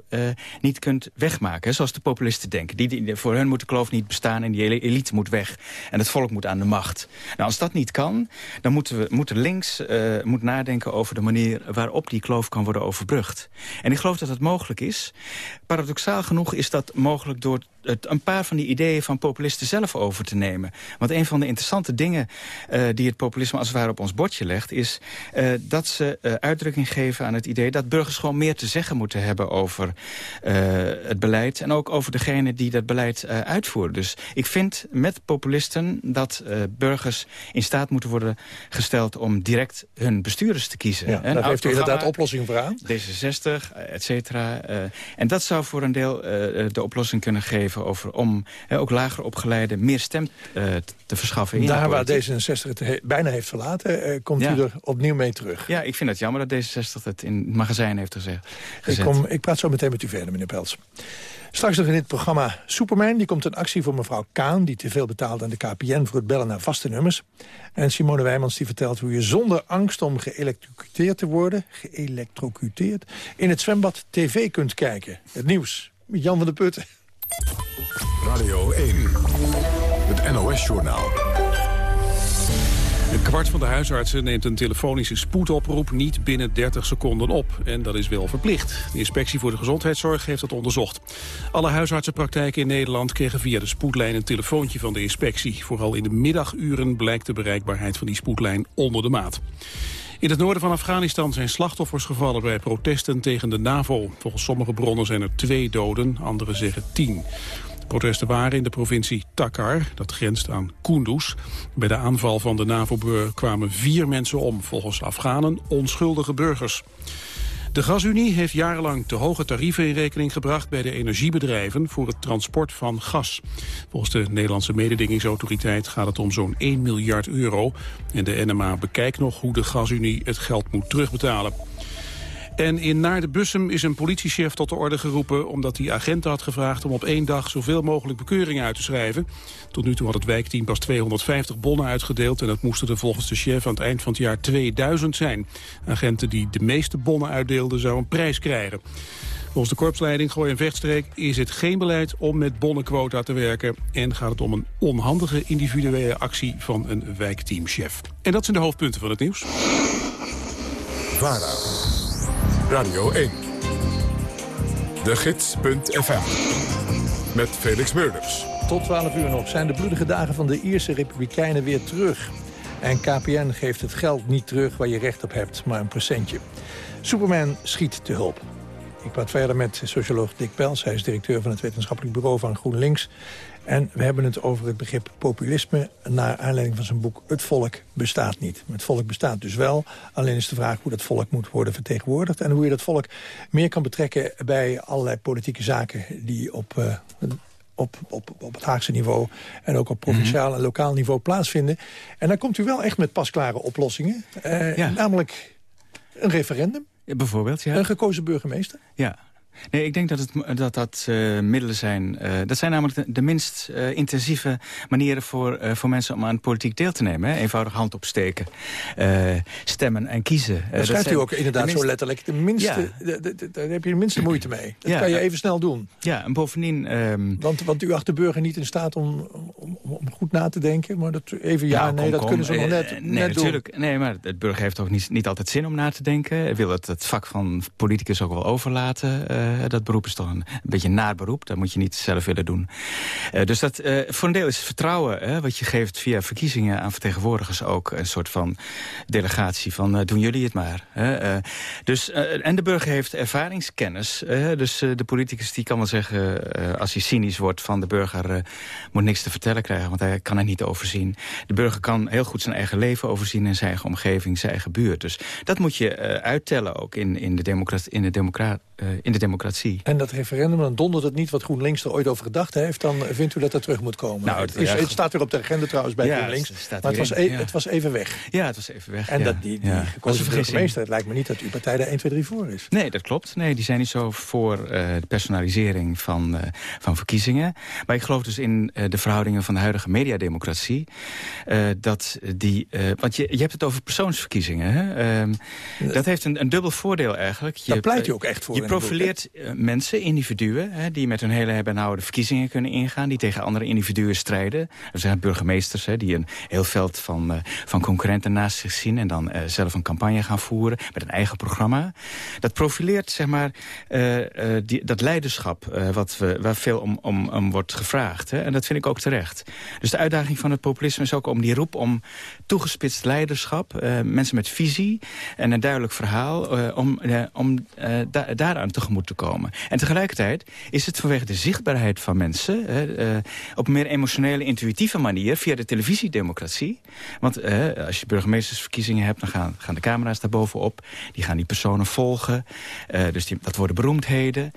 Speaker 24: niet kunt wegmaken? Zoals de populisten denken. Die, die, voor hun moet de kloof niet bestaan en die elite moet weg. En het volk moet aan de macht. Nou, als dat niet kan, dan moeten we moeten links uh, moet nadenken over de manier waarop die kloof kan worden overbrugd. En ik geloof dat het mogelijk is. Paradoxaal genoeg is dat mogelijk door het, een paar van die ideeën van populisten zelf over te nemen. Want een van de interessante dingen uh, die het populisme als het ware op ons bordje legt... is uh, dat ze uh, uitdrukking geven aan het idee dat burgers gewoon meer te zeggen moeten hebben over het beleid. En ook over degene die dat beleid uitvoeren. Dus ik vind met populisten dat burgers in staat moeten worden gesteld... om direct hun bestuurders te kiezen.
Speaker 11: Ja, daar heeft u inderdaad oplossing voor aan.
Speaker 24: D66, et cetera. en dat zou voor een deel de oplossing kunnen geven over om ook lager opgeleide meer stem uh, te verschaffen.
Speaker 11: Daar waar D66 het he bijna heeft verlaten, uh, komt ja. u er opnieuw mee terug.
Speaker 24: Ja, ik vind het jammer dat D66 het in het magazijn heeft gezegd.
Speaker 11: Ik, kom, ik praat zo meteen met u verder, meneer Pels. Straks nog in dit programma Superman. Die komt een actie voor mevrouw Kaan... die te veel betaalt aan de KPN voor het bellen naar vaste nummers. En Simone Wijmans die vertelt hoe je zonder angst om geëlectrocuteerd te worden... geëlectrocuteerd, in het zwembad tv kunt kijken. Het nieuws met Jan van der Putten.
Speaker 1: Radio 1, het NOS-journaal.
Speaker 2: Een kwart van de huisartsen neemt een telefonische spoedoproep niet binnen 30 seconden op. En dat is wel verplicht. De inspectie voor de gezondheidszorg heeft dat onderzocht. Alle huisartsenpraktijken in Nederland kregen via de spoedlijn een telefoontje van de inspectie. Vooral in de middaguren blijkt de bereikbaarheid van die spoedlijn onder de maat. In het noorden van Afghanistan zijn slachtoffers gevallen bij protesten tegen de NAVO. Volgens sommige bronnen zijn er twee doden, anderen zeggen tien. De protesten waren in de provincie Takkar, dat grenst aan Kunduz. Bij de aanval van de NAVO kwamen vier mensen om, volgens Afghanen onschuldige burgers. De Gasunie heeft jarenlang te hoge tarieven in rekening gebracht bij de energiebedrijven voor het transport van gas. Volgens de Nederlandse mededingingsautoriteit gaat het om zo'n 1 miljard euro. En de NMA bekijkt nog hoe de Gasunie het geld moet terugbetalen. En in Naarden-Bussum is een politiechef tot de orde geroepen... omdat hij agenten had gevraagd om op één dag zoveel mogelijk bekeuringen uit te schrijven. Tot nu toe had het wijkteam pas 250 bonnen uitgedeeld... en dat moesten er volgens de chef aan het eind van het jaar 2000 zijn. Agenten die de meeste bonnen uitdeelden zouden een prijs krijgen. Volgens de korpsleiding Gooi en Vechtstreek is het geen beleid om met bonnenquota te werken... en gaat het om een onhandige individuele actie van een wijkteamchef. En dat zijn de hoofdpunten van het nieuws.
Speaker 1: VARA, Radio 1, de gids.fm, met Felix Meurders.
Speaker 11: Tot 12 uur nog zijn de bloedige dagen van de Ierse Republikeinen weer terug. En KPN geeft het geld niet terug waar je recht op hebt, maar een procentje. Superman schiet te hulp. Ik praat verder met socioloog Dick Pels. Hij is directeur van het wetenschappelijk bureau van GroenLinks. En we hebben het over het begrip populisme... naar aanleiding van zijn boek Het Volk bestaat niet. Het volk bestaat dus wel. Alleen is de vraag hoe dat volk moet worden vertegenwoordigd... en hoe je dat volk meer kan betrekken bij allerlei politieke zaken... die op, uh, op, op, op het Haagse niveau en ook op provinciaal en lokaal niveau plaatsvinden. En dan komt u wel echt met pasklare oplossingen. Uh, ja. Namelijk een referendum.
Speaker 24: Ja, bijvoorbeeld, ja.
Speaker 11: Een gekozen burgemeester.
Speaker 24: Ja, Nee, ik denk dat het, dat, dat uh, middelen zijn. Uh, dat zijn namelijk de, de minst uh, intensieve manieren voor, voor mensen om aan politiek deel te nemen. Hè? Eenvoudig hand opsteken, stemmen en kiezen.
Speaker 11: Dat schrijft u ook inderdaad minst... zo letterlijk. De minste, ja. de, de, daar heb je de minste moeite mee. Dat ja. kan je even snel doen.
Speaker 24: Ja, en bovendien... Um...
Speaker 11: Want, want u acht de burger niet in staat om, om, om goed na te denken. Maar dat, even ja, ja nee, kom, dat kom. kunnen ze nog net,
Speaker 24: nee,
Speaker 11: net
Speaker 24: natuurlijk,
Speaker 11: doen.
Speaker 24: Nee, maar het burger heeft ook niet, niet altijd zin om na te denken. Hij wil het, het vak van politicus ook wel overlaten... Uh, dat beroep is toch een, beetje een naar beroep. Dat moet je niet zelf willen doen. Uh, dus dat, uh, voor een deel is vertrouwen, hè, wat je geeft via verkiezingen aan vertegenwoordigers ook een soort van delegatie van doen jullie het maar. Hè. dus, en de burger heeft ervaringskennis. dus de politicus die kan wel zeggen, als hij cynisch wordt van de burger moet niks te vertellen krijgen, want hij kan het niet overzien. De burger kan heel goed zijn eigen leven overzien in zijn eigen omgeving, zijn eigen buurt. Dus dat moet je uittellen ook in, in de democratie. In de democratie in de democratie democratie.
Speaker 11: En dat referendum, dan dondert het niet wat GroenLinks er ooit over gedacht heeft... dan vindt u dat dat terug moet komen.
Speaker 24: Nou,
Speaker 11: het, is, het staat weer op de agenda trouwens bij
Speaker 24: Ja,
Speaker 11: GroenLinks.
Speaker 24: het
Speaker 11: maar het was, e- het was even weg.
Speaker 24: Ja, het was even weg.
Speaker 11: En
Speaker 24: ja.
Speaker 11: dat die, die
Speaker 24: Ja.
Speaker 11: Het lijkt me niet dat uw partij daar 1, 2, 3 voor is.
Speaker 24: Nee, dat klopt. Nee, die zijn niet zo voor eh, de personalisering van, eh, van verkiezingen. Maar ik geloof dus in eh, de verhoudingen van de huidige mediademocratie. dat die, want je, je hebt het over persoonsverkiezingen. Hè? Ehm, dat heeft een, een dubbel voordeel eigenlijk. Je,
Speaker 11: Daar pleit u
Speaker 24: eh,
Speaker 11: ook echt voor
Speaker 24: Je
Speaker 11: in
Speaker 24: eh, mensen, individuen... Hè, die met hun hele hebben en houden de verkiezingen kunnen ingaan... die tegen andere individuen strijden. Er zijn burgemeesters hè, die een heel veld van, eh, van concurrenten naast zich zien... en dan eh, zelf een campagne gaan voeren met een eigen programma. Dat profileert zeg maar, die, dat leiderschap wat we, waar veel om, om, om wordt gevraagd. Hè? En dat vind ik ook terecht. Dus de uitdaging van het populisme is ook om die roep om toegespitst leiderschap... mensen met visie en een duidelijk verhaal... om, om da daaraan tegemoet te komen. En tegelijkertijd is het vanwege de zichtbaarheid van mensen... eh, op een meer emotionele, intuïtieve manier... via de televisiedemocratie. Want eh, als je burgemeestersverkiezingen hebt... dan gaan, gaan de camera's daar bovenop. Die gaan die personen volgen. Eh, dus die, dat worden beroemdheden.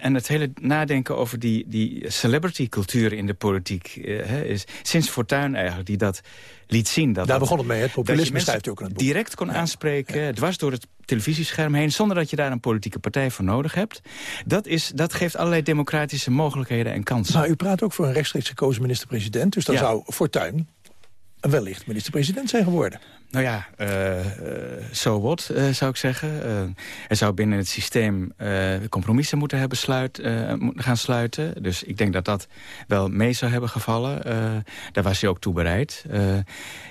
Speaker 24: En het hele nadenken over die, die celebrity-cultuur in de politiek... is sinds Fortuyn eigenlijk, die dat liet zien. Dat
Speaker 11: Daar
Speaker 24: dat-
Speaker 11: begon het mee? Het populisme schrijft ook in het boek.
Speaker 24: direct kon aanspreken, dwars door het televisiescherm heen... zonder dat je daar een politieke partij voor nodig hebt. Dat, is, dat geeft allerlei democratische mogelijkheden en kansen.
Speaker 11: Maar u praat ook voor een rechtstreeks gekozen minister-president. Dus dan
Speaker 24: Ja.
Speaker 11: zou Fortuyn wellicht minister-president zijn geworden.
Speaker 24: Nou ja, zo wat, zou ik zeggen. Eh, er zou binnen het systeem eh, compromissen moeten hebben sluit, eh, gaan sluiten. Dus ik denk dat dat wel mee zou hebben gevallen. Eh, daar was hij ook toe bereid. Eh,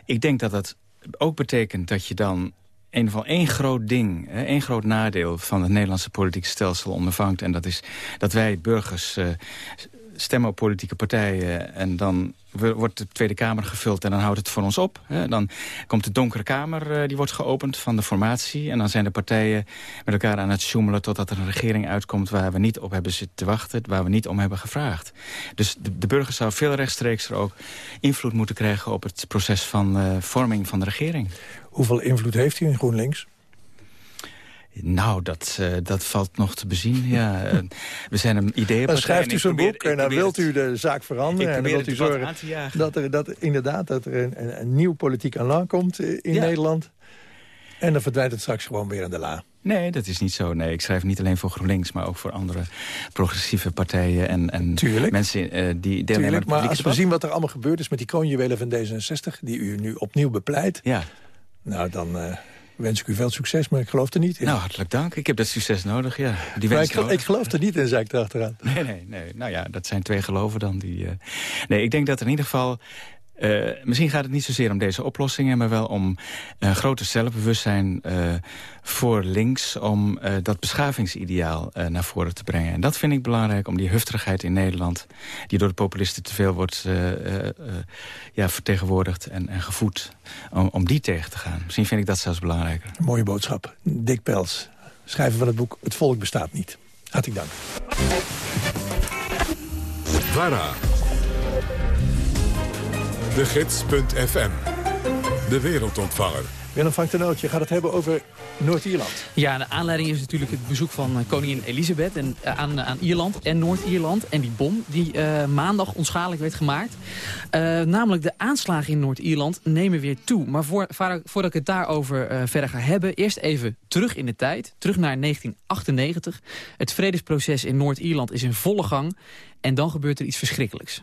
Speaker 24: ik denk dat dat ook betekent dat je dan ieder geval één groot ding, één groot nadeel van het Nederlandse politieke stelsel ondervangt. En dat is dat wij burgers eh, stemmen op politieke partijen en dan wordt de Tweede Kamer gevuld en dan houdt het voor ons op. Dan komt de donkere kamer, eh, die wordt geopend van de formatie. En dan zijn de partijen met elkaar aan het sjoemelen... totdat er een regering uitkomt waar we niet op hebben zitten te wachten... waar we niet om hebben gevraagd. Dus de, de burger zou veel rechtstreeks er ook invloed moeten krijgen... op het proces van eh, vorming van de regering.
Speaker 11: Hoeveel invloed heeft u in GroenLinks?
Speaker 24: Nou, dat, eh, dat valt nog te bezien. Ja, eh, we zijn een ideeënpartij.
Speaker 11: Dan schrijft u zo'n boek en dan wilt u de zaak veranderen. En dan wilt u zorgen
Speaker 24: aan
Speaker 11: dat er dat, inderdaad dat er een, een, een nieuw politiek aan komt eh, in
Speaker 24: Ja.
Speaker 11: Nederland. En dan verdwijnt het straks gewoon weer in de la.
Speaker 24: Nee, dat is niet zo. Nee, ik schrijf niet alleen voor GroenLinks, maar ook voor andere progressieve partijen en, en mensen eh, die deelnemen aan
Speaker 11: maar als we zien wat er allemaal gebeurd is met die kroonjuwelen van D66... die u nu opnieuw bepleit,
Speaker 24: ja.
Speaker 11: Nou dan eh, wens ik u veel succes, maar ik geloof er niet in.
Speaker 24: Nou, hartelijk dank. Ik heb dat succes nodig, ja. Die
Speaker 11: maar
Speaker 24: wens
Speaker 11: ik,
Speaker 24: nodig.
Speaker 11: ik geloof er niet in, zei ik erachteraan.
Speaker 24: Nee, nee, nee. Nou ja, dat zijn twee geloven dan. Die, eh, Nee, ik denk dat in ieder geval... eh, misschien gaat het niet zozeer om deze oplossingen... maar wel om een groter zelfbewustzijn eh, voor links... om eh, dat beschavingsideaal eh, naar voren te brengen. En dat vind ik belangrijk, om die hufterigheid in Nederland... die door de populisten te veel wordt eh, eh, eh, ja, vertegenwoordigd en, en gevoed... Om, om die tegen te gaan. Misschien vind ik dat zelfs belangrijker.
Speaker 11: Een mooie boodschap. Dick Pels, schrijver van het boek Het Volk Bestaat Niet. Hartelijk dank.
Speaker 1: VARA. De Gids.fm. De wereldontvanger.
Speaker 11: Willem van Tenootje gaat het hebben over Noord-Ierland.
Speaker 25: Ja, de aanleiding is natuurlijk het bezoek van eh, koningin Elisabeth en, eh, aan, aan Ierland en Noord-Ierland. En die bom die eh, maandag onschadelijk werd gemaakt. Eh, namelijk de aanslagen in Noord-Ierland nemen weer toe. Maar voor, voor- voordat ik het daarover eh, verder ga hebben, eerst even terug in de tijd. Terug naar 1998. Het vredesproces in Noord-Ierland is in volle gang. En dan gebeurt er iets verschrikkelijks.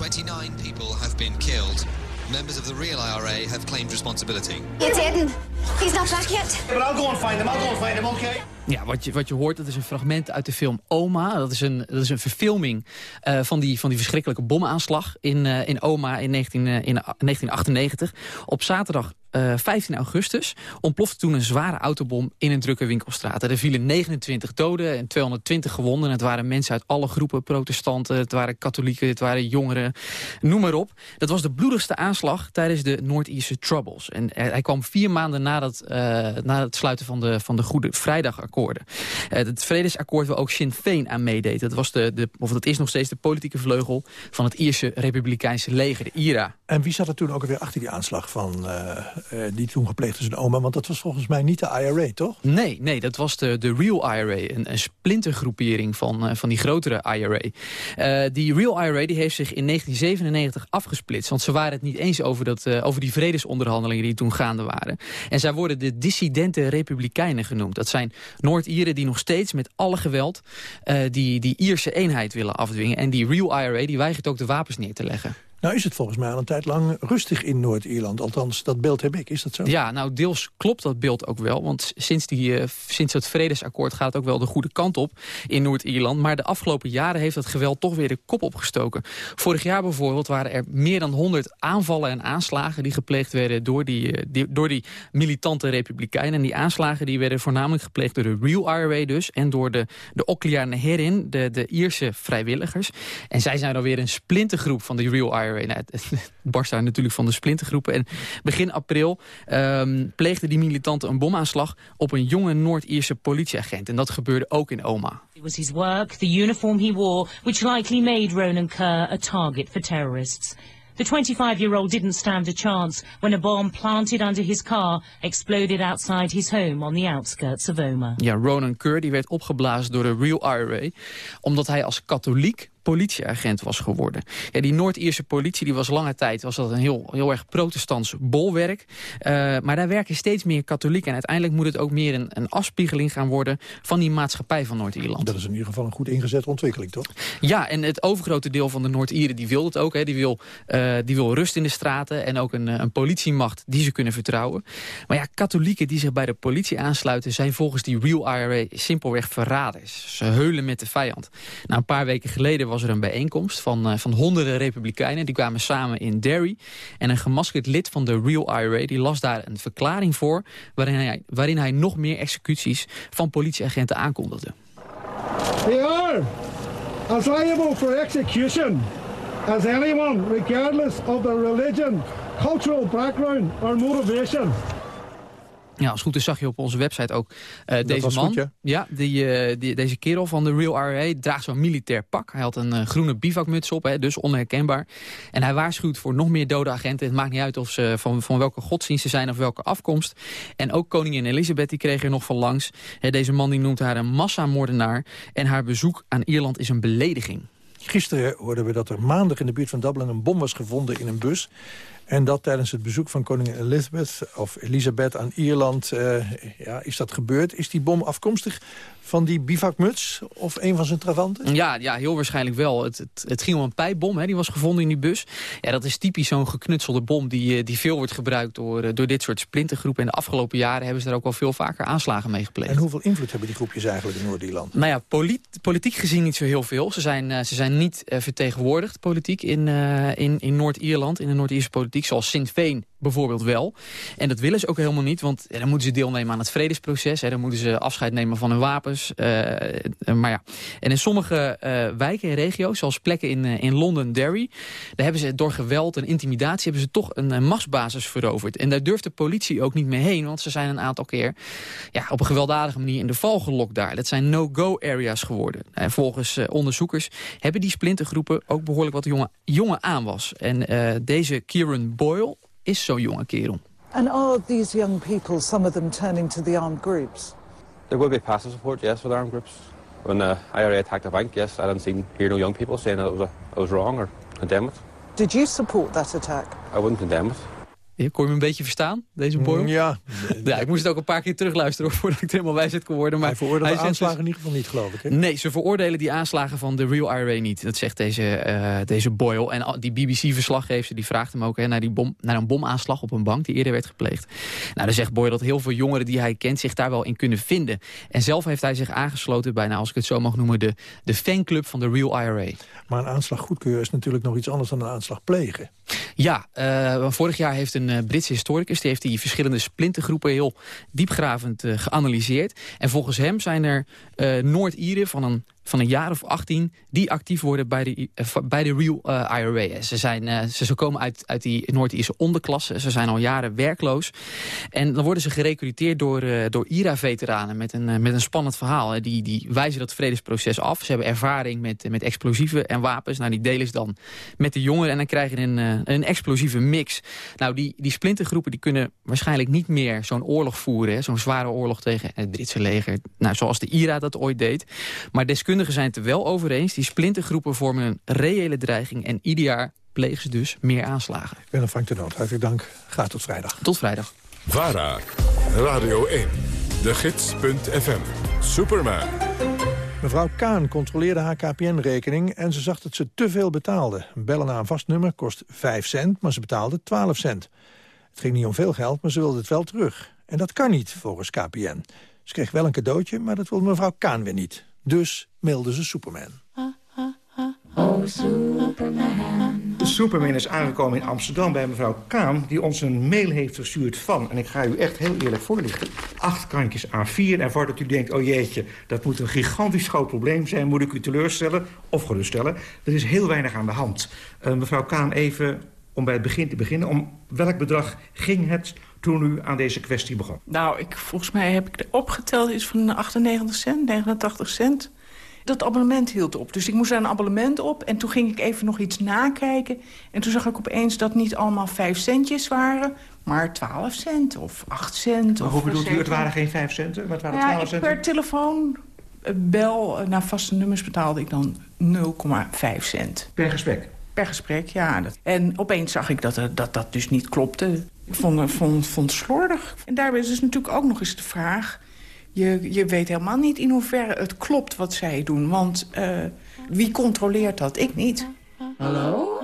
Speaker 26: 29 people have been killed. Members of the real IRA have claimed responsibility.
Speaker 27: You didn't. He's not back yet.
Speaker 16: But I'll go and find him. I'll go and find him, okay?
Speaker 25: Ja, wat je, wat je hoort, dat is een fragment uit de film Oma. Dat is een, dat is een verfilming eh, van, die, van die verschrikkelijke bomaanslag in, eh, in Oma in, 19, eh, in 1998. Op zaterdag eh, 15 augustus ontplofte toen een zware autobom in een drukke winkelstraat. Er vielen 29 doden en 220 gewonden. Het waren mensen uit alle groepen, protestanten, het waren katholieken, het waren jongeren, noem maar op. Dat was de bloedigste aanslag tijdens de Noord-Ierse Troubles. En eh, hij kwam vier maanden na, dat, eh, na het sluiten van de, van de Goede Vrijdagakkoord vredesakkoorden. het vredesakkoord waar ook Sinn Féin aan meedeed. Dat, was de, de, of dat is nog steeds de politieke vleugel van het Ierse Republikeinse leger, de IRA.
Speaker 11: En wie zat er toen ook weer achter die aanslag van, die toen gepleegd is in Oma? Want dat was volgens mij niet de IRA, toch?
Speaker 25: Nee, nee dat was de, de Real IRA, een, een splintergroepering van, van die grotere IRA. die Real IRA die heeft zich in 1997 afgesplitst, want ze waren het niet eens over, dat, over die vredesonderhandelingen die toen gaande waren. En zij worden de dissidente republikeinen genoemd. Dat zijn Noord-Ieren die nog steeds met alle geweld uh, die, die Ierse eenheid willen afdwingen. En die Real IRA die weigert ook de wapens neer te leggen.
Speaker 11: Nou is het volgens mij al een tijd lang rustig in Noord-Ierland. Althans, dat beeld heb ik. Is dat zo?
Speaker 25: Ja, nou deels klopt dat beeld ook wel. Want sinds, die, uh, sinds het vredesakkoord gaat het ook wel de goede kant op in Noord-Ierland. Maar de afgelopen jaren heeft dat geweld toch weer de kop opgestoken. Vorig jaar bijvoorbeeld waren er meer dan 100 aanvallen en aanslagen... die gepleegd werden door die, uh, die, door die militante republikeinen. En die aanslagen die werden voornamelijk gepleegd door de Real IRA dus... en door de, de Oclia Neherin, de, de Ierse vrijwilligers. En zij zijn dan weer een splintergroep van de Real IRA IRA. Nou, het, barst daar natuurlijk van de splintergroepen. En begin april um, pleegden die militanten een bomaanslag op een jonge Noord-Ierse politieagent. En dat gebeurde ook in Oma.
Speaker 28: It was his work, the uniform he wore, which likely made Ronan Kerr a target for terrorists. The 25-year-old didn't stand a chance when a bomb planted under his car exploded outside his home on the outskirts of Oma.
Speaker 25: Ja, Ronan Kerr die werd opgeblazen door de Real IRA omdat hij als katholiek politieagent was geworden. Ja, die Noord-Ierse politie die was lange tijd was dat een heel, heel erg protestants bolwerk. Uh, maar daar werken steeds meer katholieken. En uiteindelijk moet het ook meer een, een afspiegeling gaan worden... van die maatschappij van Noord-Ierland.
Speaker 11: Dat is in ieder geval een goed ingezette ontwikkeling, toch?
Speaker 25: Ja, en het overgrote deel van de Noord-Ieren die wil het ook. Hè. Die, wil, uh, die wil rust in de straten en ook een, eh, een politiemacht die ze kunnen vertrouwen. Maar ja, katholieken die zich bij de politie aansluiten... zijn volgens die Real IRA simpelweg verraders. Ze heulen met de vijand. Nou, een paar weken geleden was er een bijeenkomst van, uh, van honderden republikeinen. Die kwamen samen in Derry. En een gemaskerd lid van de Real IRA die las daar een verklaring voor... waarin hij, waarin hij nog meer executies van politieagenten aankondigde.
Speaker 29: They are as liable for execution as anyone, regardless of their religion, cultural background or motivation.
Speaker 25: Ja, als goed is zag je op onze website ook uh, deze man.
Speaker 11: Goed,
Speaker 25: ja, die, uh, die, deze kerel van de Real RA draagt zo'n militair pak. Hij had een uh, groene bivakmuts op, hè, dus onherkenbaar. En hij waarschuwt voor nog meer dode agenten. Het maakt niet uit of ze van, van welke godsdienst ze zijn of welke afkomst. En ook koningin Elizabeth die kreeg er nog van langs. Hè, deze man die noemt haar een massamoordenaar. En haar bezoek aan Ierland is een belediging.
Speaker 11: Gisteren hoorden we dat er maandag in de buurt van Dublin een bom was gevonden in een bus. En dat tijdens het bezoek van koningin Elizabeth of Elisabeth aan Ierland uh, ja, is dat gebeurd. Is die bom afkomstig van die bivakmuts of een van zijn travanten?
Speaker 25: Ja, ja heel waarschijnlijk wel. Het, het, het ging om een pijpbom, hè, die was gevonden in die bus. Ja, dat is typisch zo'n geknutselde bom die, eh, die veel wordt gebruikt door, eh, door dit soort splintergroepen. En de afgelopen jaren hebben ze daar ook wel veel vaker aanslagen mee gepleegd.
Speaker 11: En hoeveel invloed hebben die groepjes eigenlijk in Noord-Ierland?
Speaker 25: Nou ja, polit, politiek gezien niet zo heel veel. Ze zijn, ze zijn niet vertegenwoordigd politiek in, in, in Noord-Ierland, in de Noord-Ierse politiek, zoals Sinn Féin bijvoorbeeld wel. En dat willen ze ook helemaal niet, want dan moeten ze deelnemen aan het vredesproces. Hè, dan moeten ze afscheid nemen van hun wapens. Uh, maar ja. En in sommige uh, wijken en regio's, zoals plekken in, uh, in Londen, Derry... daar hebben ze door geweld en intimidatie hebben ze toch een, machtsbasis veroverd. En daar durft de politie ook niet mee heen, want ze zijn een aantal keer... Ja, op een gewelddadige manier in de val gelokt daar. Dat zijn no-go areas geworden. En volgens onderzoekers hebben die splintergroepen ook behoorlijk wat jonge, jonge aanwas. En deze Kieran Boyle is zo'n jonge kerel.
Speaker 30: And are these young people, some of them turning to the armed groups?
Speaker 21: There will be passive support, yes, for the armed groups. When the IRA attacked the bank, yes, I didn't see, hear no young people saying that it was, a, it was wrong or condemn it.
Speaker 30: Did you support that attack?
Speaker 21: I wouldn't condemn it.
Speaker 25: Kon je me een beetje verstaan, deze boy?
Speaker 11: Ja.
Speaker 25: ja. Ik moest het ook een paar keer terugluisteren voordat ik er helemaal zit kon worden. Maar
Speaker 11: hij veroordeelt de aanslagen in ieder geval niet, geloof ik. Hè?
Speaker 25: Nee, ze veroordelen die aanslagen van de Real IRA niet. Dat zegt deze, uh, deze Boyle. En die BBC-verslaggever die vraagt hem ook hè, naar, die bom, naar een bomaanslag op een bank die eerder werd gepleegd. Nou, dan zegt Boyle dat heel veel jongeren die hij kent zich daar wel in kunnen vinden. En zelf heeft hij zich aangesloten bij, nou, als ik het zo mag noemen, de, de fanclub van de Real IRA.
Speaker 11: Maar een aanslag goedkeuren is natuurlijk nog iets anders dan een aanslag plegen.
Speaker 25: Ja, uh, vorig jaar heeft een uh, Britse historicus... die heeft die verschillende splintergroepen heel diepgravend uh, geanalyseerd. En volgens hem zijn er Noord-Ieren van een van een jaar of 18 die actief worden bij de, uh, bij de Real uh, IRA. Ze, zijn, ze, ze komen uit, uit die Noord-Ierse onderklasse. Ze zijn al jaren werkloos. En dan worden ze gerecruiteerd door, door IRA-veteranen met een, met een spannend verhaal. Die, die wijzen dat vredesproces af. Ze hebben ervaring met, met explosieven en wapens. Nou, die delen ze dan met de jongeren en dan krijg je een, een explosieve mix. Nou, die, die splintergroepen die kunnen waarschijnlijk niet meer zo'n oorlog voeren. Zo'n zware oorlog tegen het Britse leger. Nou, zoals de IRA dat ooit deed. Maar deskundigen zijn het er wel over eens. Die splintergroepen vormen een reële dreiging. En ieder jaar plegen ze dus meer aanslagen.
Speaker 11: Ik ben Frank de Noot. Hartelijk dank. Graag tot vrijdag.
Speaker 25: Tot vrijdag.
Speaker 1: VARA, Radio 1, de gids.fm, Superman.
Speaker 11: Mevrouw Kaan controleerde haar KPN-rekening en ze zag dat ze te veel betaalde. Bellen naar een vast nummer kost 5 cent, maar ze betaalde 12 cent. Het ging niet om veel geld, maar ze wilde het wel terug. En dat kan niet, volgens KPN. Ze kreeg wel een cadeautje, maar dat wilde mevrouw Kaan weer niet. Dus mailde ze Superman.
Speaker 31: Oh, Superman. Superman is aangekomen in Amsterdam bij mevrouw Kaan... die ons een mail heeft verstuurd van, en ik ga u echt heel eerlijk voorlichten... acht kantjes A4. En voordat u denkt, oh jeetje, dat moet een gigantisch groot probleem zijn... moet ik u teleurstellen of geruststellen. Er is heel weinig aan de hand. Uh, mevrouw Kaan, even om bij het begin te beginnen. Om welk bedrag ging het toen u aan deze kwestie begon?
Speaker 32: Nou, ik, volgens mij heb ik opgeteld iets van 98 cent, 89 cent. Dat abonnement hield op. Dus ik moest daar een abonnement op. En toen ging ik even nog iets nakijken. En toen zag ik opeens dat niet allemaal 5 centjes waren... maar 12 cent of 8 cent.
Speaker 31: Maar
Speaker 32: of
Speaker 31: hoe bedoelt u, het waren geen 5 centen, maar het waren
Speaker 32: ja,
Speaker 31: 12 centen?
Speaker 32: per telefoon eh, bel naar vaste nummers betaalde ik dan 0,5 cent.
Speaker 31: Per gesprek?
Speaker 32: Per gesprek, ja. En opeens zag ik dat dat, dat dus niet klopte. Ik vond, vond, vond het slordig. En daarbij is dus natuurlijk ook nog eens de vraag... Je, je weet helemaal niet in hoeverre het klopt wat zij doen. Want uh, wie controleert dat? Ik niet.
Speaker 31: Hallo?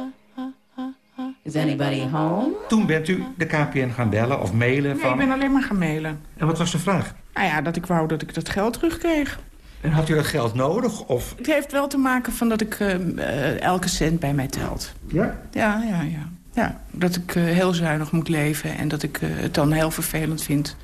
Speaker 31: Is anybody home? Toen bent u de KPN gaan bellen of mailen
Speaker 32: Nee,
Speaker 31: van...
Speaker 32: ik ben alleen maar gaan mailen.
Speaker 31: En wat was de vraag?
Speaker 32: Nou ja, dat ik wou dat ik dat geld terugkreeg.
Speaker 31: En had u dat geld nodig? Of...
Speaker 32: Het heeft wel te maken van dat ik uh, elke cent bij mij telt.
Speaker 31: Ja?
Speaker 32: Ja, ja, ja. Ja dat ik uh, heel zuinig moet leven en dat ik uh, het dan heel vervelend vind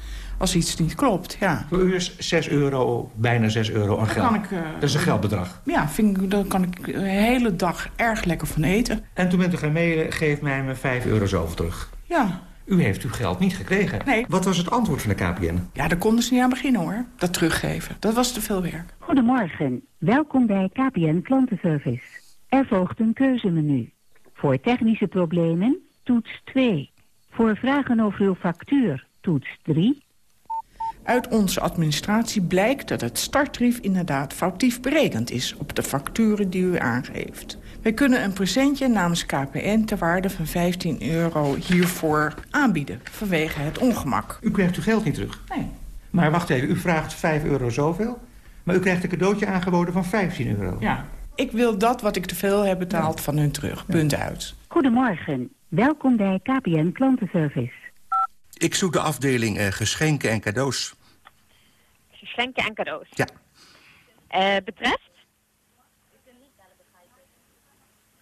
Speaker 32: als iets niet klopt, ja.
Speaker 31: Voor u is 6 euro, bijna 6 euro aan geld.
Speaker 32: Kan ik, uh,
Speaker 31: dat is een geldbedrag.
Speaker 32: Ja, vind ik, daar kan ik de hele dag erg lekker van eten.
Speaker 31: En toen bent u gaan mailen, geef mij mijn 5 euro zoveel terug.
Speaker 32: Ja.
Speaker 31: U heeft uw geld niet gekregen.
Speaker 32: Nee.
Speaker 31: Wat was het antwoord van de KPN?
Speaker 32: Ja, daar konden ze niet aan beginnen hoor. Dat teruggeven. Dat was te veel werk.
Speaker 33: Goedemorgen. Welkom bij KPN Klantenservice. Er volgt een keuzemenu. Voor technische problemen, toets 2. Voor vragen over uw factuur, toets 3.
Speaker 32: Uit onze administratie blijkt dat het starttarief inderdaad foutief berekend is... op de facturen die u aangeeft. Wij kunnen een presentje namens KPN ter waarde van 15 euro hiervoor aanbieden... vanwege het ongemak.
Speaker 31: U krijgt uw geld niet terug?
Speaker 32: Nee.
Speaker 31: Maar wacht even, u vraagt 5 euro zoveel... maar u krijgt een cadeautje aangeboden van 15 euro.
Speaker 32: Ja, ik wil dat wat ik te veel heb betaald van hun terug. Punt uit.
Speaker 33: Goedemorgen. Welkom bij KPN Klantenservice.
Speaker 31: Ik zoek de afdeling uh, geschenken en cadeaus.
Speaker 34: Geschenken en cadeaus?
Speaker 31: Ja.
Speaker 34: Uh, betreft?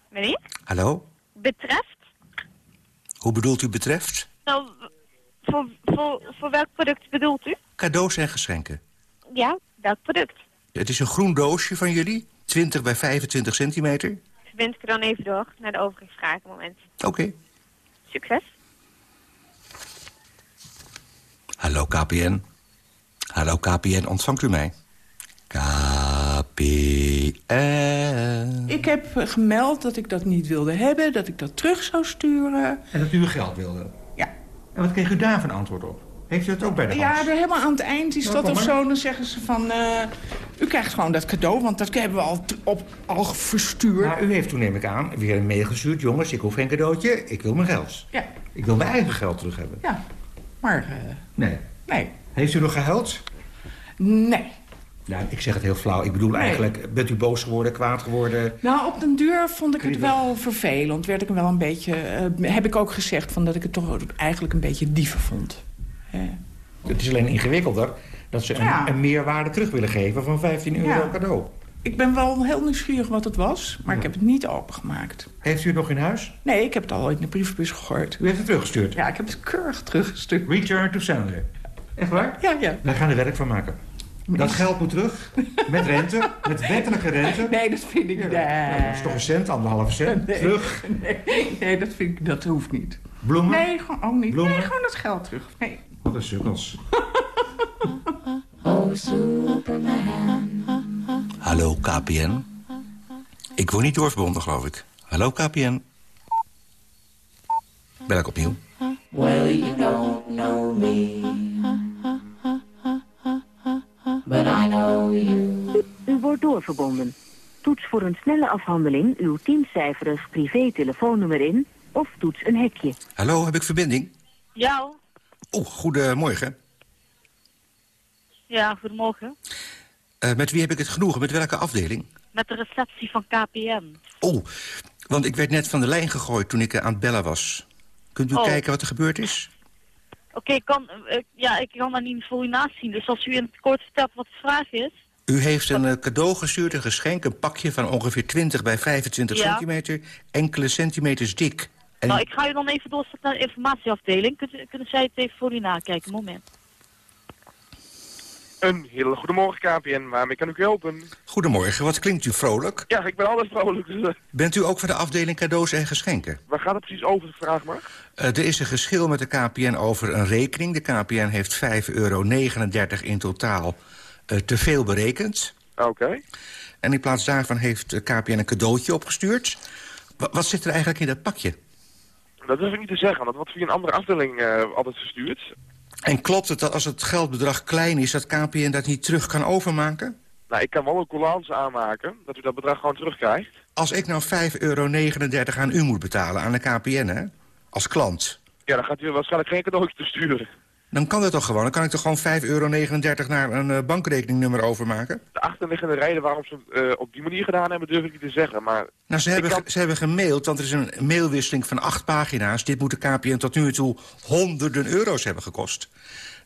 Speaker 34: Meneer?
Speaker 31: Hallo?
Speaker 34: Betreft?
Speaker 31: Hoe bedoelt u betreft?
Speaker 34: Nou, voor, voor, voor welk product bedoelt u?
Speaker 31: Cadeaus en geschenken.
Speaker 34: Ja, welk product?
Speaker 31: Het is een groen doosje van jullie, 20 bij 25 centimeter.
Speaker 34: Verbind ik er dan even door naar de overige vragen moment.
Speaker 31: Oké. Okay.
Speaker 34: Succes.
Speaker 31: Hallo KPN. Hallo KPN, ontvangt u mij? KPN.
Speaker 32: Ik heb gemeld dat ik dat niet wilde hebben, dat ik dat terug zou sturen.
Speaker 31: En dat u uw geld wilde?
Speaker 32: Ja.
Speaker 31: En wat kreeg u daar van antwoord op? Heeft u dat ook bij de hand?
Speaker 32: Ja, helemaal aan het eind is dat of zo. Dan zeggen ze van, uh, u krijgt gewoon dat cadeau, want dat hebben we al, op, al verstuurd.
Speaker 31: Maar u heeft toen, neem ik aan, weer een mail gestuurd. Jongens, ik hoef geen cadeautje, ik wil mijn geld.
Speaker 32: Ja.
Speaker 31: Ik wil mijn eigen geld terug hebben.
Speaker 32: Ja, maar... Uh,
Speaker 31: nee.
Speaker 32: Nee.
Speaker 31: Heeft u nog gehuild?
Speaker 32: Nee.
Speaker 31: Nou, ik zeg het heel flauw. Ik bedoel nee. eigenlijk, bent u boos geworden, kwaad geworden?
Speaker 32: Nou, op den duur vond ik het wel vervelend. Werd ik wel een beetje... Uh, heb ik ook gezegd van dat ik het toch eigenlijk een beetje dieven vond.
Speaker 31: Het is alleen ingewikkelder dat ze een, ja. een, meerwaarde terug willen geven van 15 euro
Speaker 32: ja.
Speaker 31: cadeau.
Speaker 32: Ik ben wel heel nieuwsgierig wat het was, maar ik heb het niet opengemaakt.
Speaker 31: Heeft u het nog in huis?
Speaker 32: Nee, ik heb het al in de brievenbus gegooid.
Speaker 31: U heeft het teruggestuurd?
Speaker 32: Ja, ik heb het keurig teruggestuurd.
Speaker 31: Return to sender. Echt waar?
Speaker 32: Ja, ja.
Speaker 31: Wij gaan er werk van maken.
Speaker 35: Dat geld moet terug, met rente, met wettelijke rente.
Speaker 32: Nee, dat vind ik... niet.
Speaker 35: Ja, dat is toch een cent, anderhalve cent,
Speaker 32: Nee,
Speaker 35: terug.
Speaker 32: Nee, nee, dat, vind ik, dat hoeft niet.
Speaker 35: Bloemen?
Speaker 32: Nee, gewoon ook niet.
Speaker 35: Bloemen?
Speaker 32: Nee, gewoon dat geld terug. Nee.
Speaker 35: Wat een sukkels.
Speaker 36: Oh, Superman.
Speaker 31: Hallo KPN. Ik word niet doorverbonden, geloof ik. Hallo KPN. Bel ik opnieuw.
Speaker 36: Well, you don't know me. But I know you.
Speaker 33: U wordt doorverbonden. Toets voor een snelle afhandeling uw tiencijferig privé-telefoonnummer in... of toets een hekje.
Speaker 31: Hallo, heb ik verbinding?
Speaker 34: Ja,
Speaker 31: Oh, goedemorgen.
Speaker 34: ja, goedemorgen.
Speaker 31: Eh, met wie heb ik het genoegen? Met welke afdeling?
Speaker 34: Met de receptie van KPN.
Speaker 31: Oh, want ik werd net van de lijn gegooid toen ik eh, aan het bellen was. Kunt u
Speaker 34: Oh.
Speaker 31: kijken wat er gebeurd is?
Speaker 34: Oké, ik kan, eh, ja, ik kan daar niet voor u naast zien. Dus als u in het kort vertelt wat de vraag is.
Speaker 31: U heeft een cadeau gestuurd, een geschenk, een pakje van ongeveer 20 bij 25
Speaker 34: Ja.
Speaker 31: centimeter. Enkele centimeters dik. En
Speaker 34: Nou, ik ga u dan even doorzetten naar de informatieafdeling. Kunnen zij het even voor u nakijken? Moment.
Speaker 37: Een hele goedemorgen KPN, waarmee kan ik u helpen?
Speaker 31: Goedemorgen, wat klinkt u vrolijk?
Speaker 37: Ja, ik ben altijd vrolijk. Dus, eh,
Speaker 31: Bent u ook van de afdeling cadeaus en geschenken?
Speaker 37: waar gaat het precies over, vraag maar?
Speaker 31: Eh, er is een geschil met de KPN over een rekening. De KPN heeft 5,39 euro in totaal eh, te veel berekend.
Speaker 37: Oké.
Speaker 31: En in plaats daarvan heeft de KPN een cadeautje opgestuurd. Wa- wat zit er eigenlijk in dat pakje?
Speaker 37: Dat durf ik niet te zeggen, dat wordt via een andere afdeling eh, altijd verstuurd.
Speaker 31: En klopt het dat als het geldbedrag klein is... dat KPN dat niet terug kan overmaken?
Speaker 37: Nou, ik kan wel een coulance aanmaken, dat u dat bedrag gewoon terugkrijgt.
Speaker 31: Als ik nou 5,39 euro aan u moet betalen, aan de KPN, hè? Als klant...
Speaker 37: Ja, dan gaat u waarschijnlijk geen cadeautje te sturen.
Speaker 31: Dan kan dat toch gewoon? Dan kan ik toch gewoon 5,39 euro naar een eh, bankrekeningnummer overmaken?
Speaker 37: De achterliggende reden waarom ze het eh, op die manier gedaan hebben, durf ik niet te zeggen. Maar
Speaker 31: Nou, ze hebben,
Speaker 37: kan-
Speaker 31: ze hebben gemaild, want er is een mailwisseling van acht pagina's. Dit moet de KPN tot nu toe honderden euro's hebben gekost.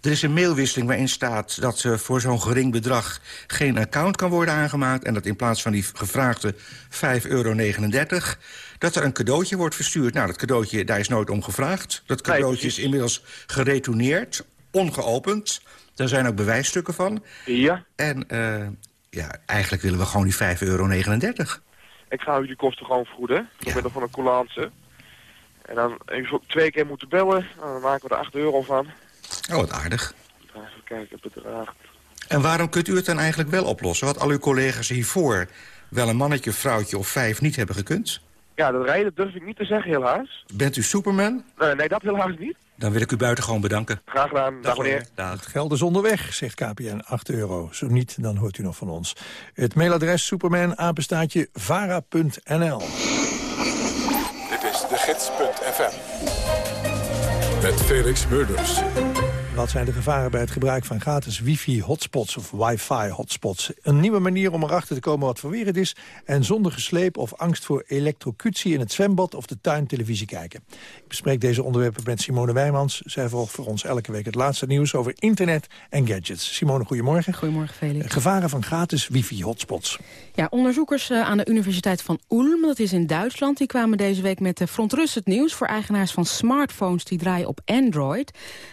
Speaker 31: Er is een mailwisseling waarin staat dat eh, voor zo'n gering bedrag... geen account kan worden aangemaakt... en dat in plaats van die gevraagde 5,39 euro... dat er een cadeautje wordt verstuurd. Nou, dat cadeautje, daar is nooit om gevraagd. Dat cadeautje is inmiddels geretourneerd, ongeopend. Daar zijn ook bewijsstukken van.
Speaker 37: Ja,
Speaker 31: En eh, ja, eigenlijk willen we gewoon die 5,39 euro.
Speaker 37: ik ga u die kosten gewoon vergoeden, door middel van een coulance. En dan even twee keer moeten bellen, nou, dan maken we er 8 euro van.
Speaker 31: Oh, wat aardig.
Speaker 37: Even kijken, het bedrag.
Speaker 31: En waarom kunt u het dan eigenlijk wel oplossen? Wat al uw collega's hiervoor wel een mannetje, vrouwtje of vijf niet hebben gekund?
Speaker 37: Ja, dat rijden durf ik niet te zeggen, helaas.
Speaker 31: Bent u Superman?
Speaker 37: Nee, nee dat helaas niet.
Speaker 31: Dan wil ik u buitengewoon bedanken.
Speaker 37: Graag gedaan. Dag, meneer.
Speaker 31: Dag.
Speaker 11: Geld is onderweg, zegt KPN. 8 euro. Zo niet, dan hoort u nog van ons. Het mailadres superman apenstaatje vara.nl.
Speaker 1: Dit is de gids.fm. Met Felix Murders.
Speaker 11: Wat zijn de gevaren bij het gebruik van gratis wifi-hotspots of wifi-hotspots? Een nieuwe manier om erachter te komen wat voor weer het is... en zonder gesleep of angst voor elektrocutie in het zwembad of de tuin televisie kijken. Ik bespreek deze onderwerpen met Simone Wijmans. Zij volgt voor ons elke week het laatste nieuws over internet en gadgets. Simone, goedemorgen.
Speaker 38: Goedemorgen, Felix.
Speaker 11: Gevaren van gratis wifi-hotspots.
Speaker 38: Ja, onderzoekers eh, aan de Universiteit van Ulm, dat is in Duitsland... die kwamen deze week met uh, verontrustend nieuws... voor eigenaars van smartphones die draaien op Android.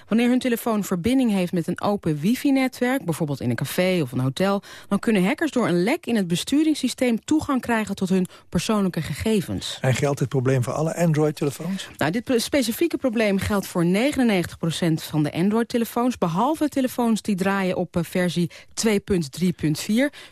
Speaker 38: Wanneer hun telefoon verbinding heeft met een open wifi-netwerk... bijvoorbeeld in een café of een hotel... dan kunnen hackers door een lek in het besturingssysteem... toegang krijgen tot hun persoonlijke gegevens.
Speaker 11: En geldt dit probleem voor alle Android-telefoons?
Speaker 38: Nou, dit specifieke probleem geldt voor 99% van de Android-telefoons... behalve telefoons die draaien op eh, versie 2.3.4.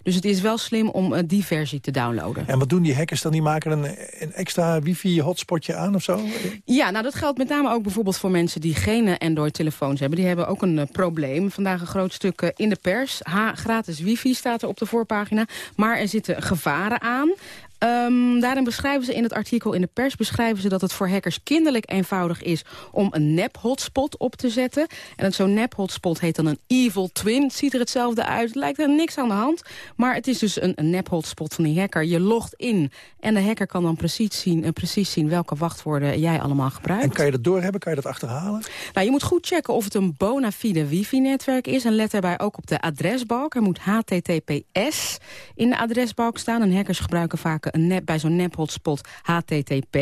Speaker 38: Dus het is wel slim om eh, die versie te downloaden.
Speaker 11: En wat doen die hackers dan? Die maken een, een extra wifi-hotspotje aan of zo?
Speaker 38: Ja, nou dat geldt met name ook bijvoorbeeld voor mensen die geen eh, Android-telefoons hebben. Die hebben ook een eh, probleem. Vandaag een groot stuk eh, in de pers. Ha, gratis wifi staat er op de voorpagina. Maar er zitten gevaren aan. Ehm, daarin beschrijven ze in het artikel in de pers... beschrijven ze dat het voor hackers kinderlijk eenvoudig is... om een nep-hotspot op te zetten. En zo'n nep-hotspot heet dan een evil twin. Het ziet er hetzelfde uit, het lijkt er niks aan de hand. Maar het is dus een, een nep-hotspot van die hacker. Je logt in en de hacker kan dan precies zien, eh, precies zien... welke wachtwoorden jij allemaal gebruikt.
Speaker 11: En kan je dat doorhebben? Kan je dat achterhalen?
Speaker 38: Nou, je moet goed checken of het een bona fide wifi-netwerk is. En let daarbij ook op de adresbalk. Er moet HTTPS in de adresbalk staan. En hackers gebruiken vaak een nep, bij zo'n nep-hotspot HTTP.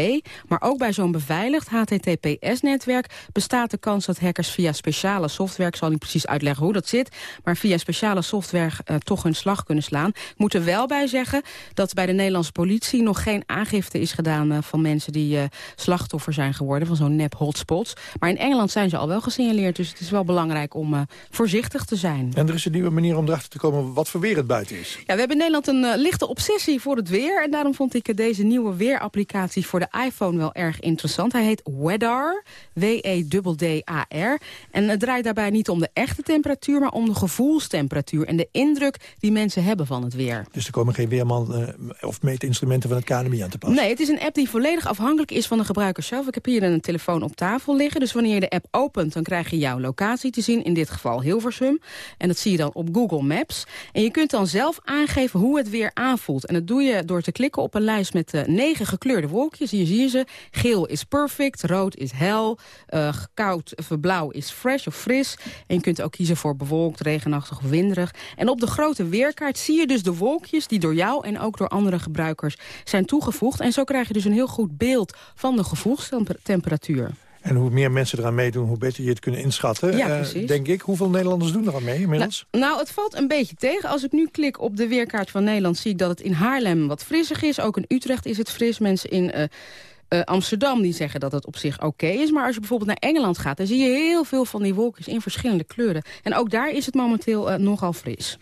Speaker 38: Maar ook bij zo'n beveiligd HTTPS-netwerk bestaat de kans dat hackers via speciale software... ik zal niet precies uitleggen hoe dat zit... maar via speciale software uh, toch hun slag kunnen slaan. Ik moet er wel bij zeggen dat bij de Nederlandse politie... nog geen aangifte is gedaan uh, van mensen die uh, slachtoffer zijn geworden... van zo'n nep-hotspots. Maar in Engeland zijn ze al wel gesignaleerd... dus het is wel belangrijk om voorzichtig te zijn.
Speaker 11: En er is een nieuwe manier om erachter te komen wat voor weer het buiten is.
Speaker 38: Ja, we hebben in Nederland een lichte obsessie voor het weer... en daarom vond ik deze nieuwe weerapplicatie voor de iPhone wel erg interessant. Hij heet Weather, W-E-D-D-A-R. En het draait daarbij niet om de echte temperatuur... maar om de gevoelstemperatuur en de indruk die mensen hebben van het weer.
Speaker 11: Dus er komen geen weerman uh, of meetinstrumenten van het KNMI aan te passen?
Speaker 38: Nee, het is een app die volledig afhankelijk is van de gebruiker zelf. Ik heb hier een telefoon op tafel liggen. Dus wanneer je de app opent, dan krijg je jouw locatie te zien. In dit geval Hilversum. En dat zie je dan op Google Maps. En je kunt dan zelf aangeven hoe het weer aanvoelt. En dat doe je door te klikken op een lijst met uh, negen gekleurde wolkjes. Hier zie je ze. Geel is perfect, rood is hel, uh, koud of blauw is fresh of fris. En je kunt ook kiezen voor bewolkt, regenachtig of winderig. En op de grote weerkaart zie je dus de wolkjes die door jou en ook door andere gebruikers zijn toegevoegd. En zo krijg je dus een heel goed beeld van de gevoelstemperatuur.
Speaker 11: En hoe meer mensen eraan meedoen, hoe beter je het kunnen inschatten.
Speaker 38: Ja.
Speaker 11: Uh, denk ik. Hoeveel Nederlanders doen er aan mee inmiddels?
Speaker 38: Nou, nou, het valt een beetje tegen. Als ik nu klik op de weerkaart van Nederland... zie ik dat het in Haarlem wat frissig is. Ook in Utrecht is het fris. Mensen in... Uh, uh, Amsterdam die zeggen dat het op zich oké okay is. Maar als je bijvoorbeeld naar Engeland gaat... dan zie je heel veel van die wolkjes in verschillende kleuren. En ook daar is het momenteel uh, nogal fris.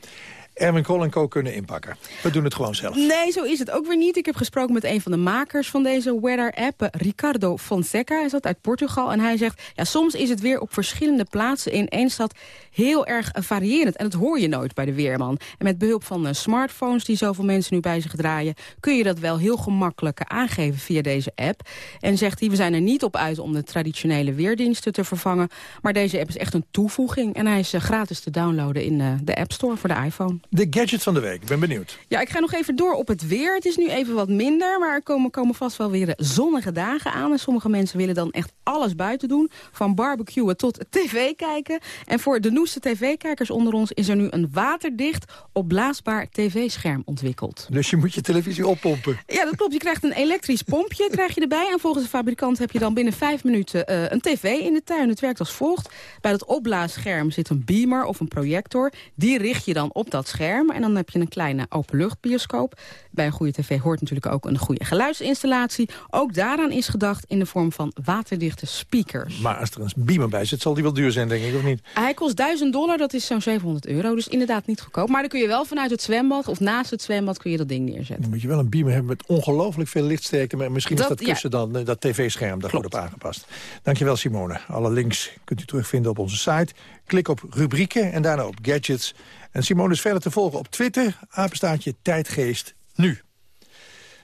Speaker 11: Erwin Kool Co kunnen inpakken. We doen het gewoon zelf.
Speaker 38: Nee, zo is het ook weer niet. Ik heb gesproken met een van de makers van deze weather-app, Ricardo Fonseca. Hij zat uit Portugal en hij zegt... ja, soms is het weer op verschillende plaatsen in één stad heel erg variërend. En dat hoor je nooit bij de weerman. En met behulp van uh, smartphones die zoveel mensen nu bij zich draaien... kun je dat wel heel gemakkelijk aangeven via deze app. En zegt hij, we zijn er niet op uit om de traditionele weerdiensten te vervangen. Maar deze app is echt een toevoeging. En hij is uh, gratis te downloaden in uh, de App Store voor de iPhone.
Speaker 11: De gadget van de week, ik ben benieuwd.
Speaker 38: Ja, ik ga nog even door op het weer. Het is nu even wat minder, maar er komen, komen vast wel weer zonnige dagen aan. En sommige mensen willen dan echt alles buiten doen. Van barbecuen tot tv kijken. En voor de noeste tv-kijkers onder ons is er nu een waterdicht, opblaasbaar tv-scherm ontwikkeld.
Speaker 11: Dus je moet je televisie oppompen?
Speaker 38: Ja, dat klopt. Je krijgt een elektrisch pompje krijg je erbij. En volgens de fabrikant heb je dan binnen vijf minuten uh, een tv in de tuin. Het werkt als volgt. Bij dat opblaasscherm zit een beamer of een projector. Die richt je dan op dat scherm. En dan heb je een kleine openluchtbioscoop. Bij een goede tv hoort natuurlijk ook een goede geluidsinstallatie. Ook daaraan is gedacht in de vorm van waterdichte speakers.
Speaker 11: Maar als er een beamer bij zit, zal die wel duur zijn, denk ik, of niet?
Speaker 38: Hij kost 1000 dollar, dat is zo'n 700 euro. Dus inderdaad niet goedkoop. Maar dan kun je wel vanuit het zwembad of naast het zwembad kun je dat ding neerzetten.
Speaker 11: Dan moet je wel een beamer hebben met ongelooflijk veel lichtsterkte. Maar misschien dat, is dat kussen ja. dan, dat tv-scherm daar goed op aangepast. Dankjewel, Simone. Alle links kunt u terugvinden op onze site. Klik op rubrieken en daarna op gadgets. En Simone is verder te volgen op Twitter. Apenstaartje Tijdgeest Nu.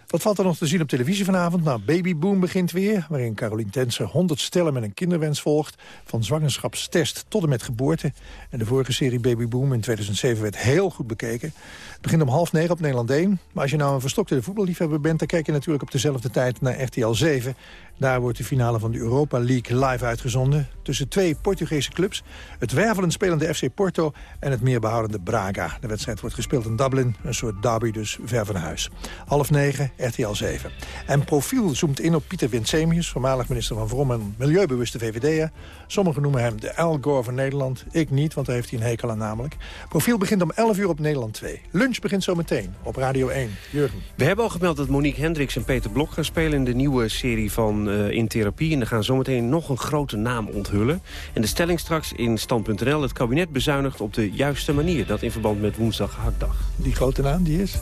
Speaker 11: Wat valt er nog te zien op televisie vanavond? Nou, Babyboom begint weer, waarin Carolien Tenser 100 stellen met een kinderwens volgt. Van zwangerschapstest tot en met geboorte. En de vorige serie Babyboom in 2007 werd heel goed bekeken. Het begint om half negen op Nederland 1. Maar als je nou een verstokte voetballiefhebber bent... dan kijk je natuurlijk op dezelfde tijd naar RTL 7. Daar wordt de finale van de Europa League live uitgezonden. Tussen twee Portugese clubs. Het wervelend spelende FC Porto en het meer behoudende Braga. De wedstrijd wordt gespeeld in Dublin. Een soort derby dus ver van huis. Half negen, RTL 7. En Profiel zoomt in op Pieter Winsemius... voormalig minister van Vrom en milieubewuste VVD'er. Sommigen noemen hem de Al Gore van Nederland. Ik niet, want daar heeft hij een hekel aan namelijk. Profiel begint om 11 uur op Nederland 2. Lunch begint zo meteen op Radio 1. Jurgen.
Speaker 39: We hebben al gemeld dat Monique Hendricks en Peter Blok gaan spelen... in de nieuwe serie van uh, In Therapie. En er gaan zometeen nog een grote naam onthullen. En de stelling straks in Stand.nl. Het kabinet bezuinigt op de juiste manier. Dat in verband met woensdag Hakdag.
Speaker 11: Die grote naam, die is?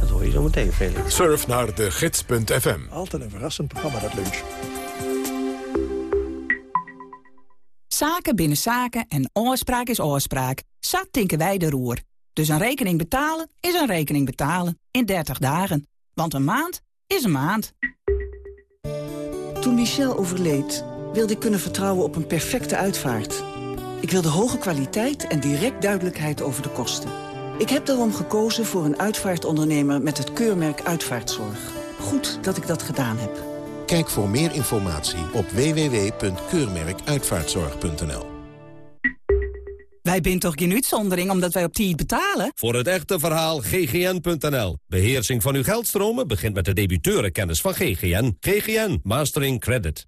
Speaker 39: Dat hoor je zo meteen, Felix.
Speaker 1: Surf naar de gids.fm.
Speaker 11: Altijd een verrassend programma, dat lunch.
Speaker 40: Zaken binnen zaken en oorspraak is oorspraak. Zat tinken wij de roer. Dus een rekening betalen is een rekening betalen. In 30 dagen. Want een maand is een maand.
Speaker 41: Toen Michel overleed, wilde ik kunnen vertrouwen op een perfecte uitvaart. Ik wilde hoge kwaliteit en direct duidelijkheid over de kosten. Ik heb daarom gekozen voor een uitvaartondernemer met het keurmerk Uitvaartzorg. Goed dat ik dat gedaan heb.
Speaker 42: Kijk voor meer informatie op www.keurmerkuitvaartzorg.nl.
Speaker 40: Wij zijn toch geen uitzondering omdat wij op tijd betalen?
Speaker 43: Voor het echte verhaal ggn.nl. Beheersing van uw geldstromen begint met de debiteurenkennis van GGN. GGN Mastering Credit.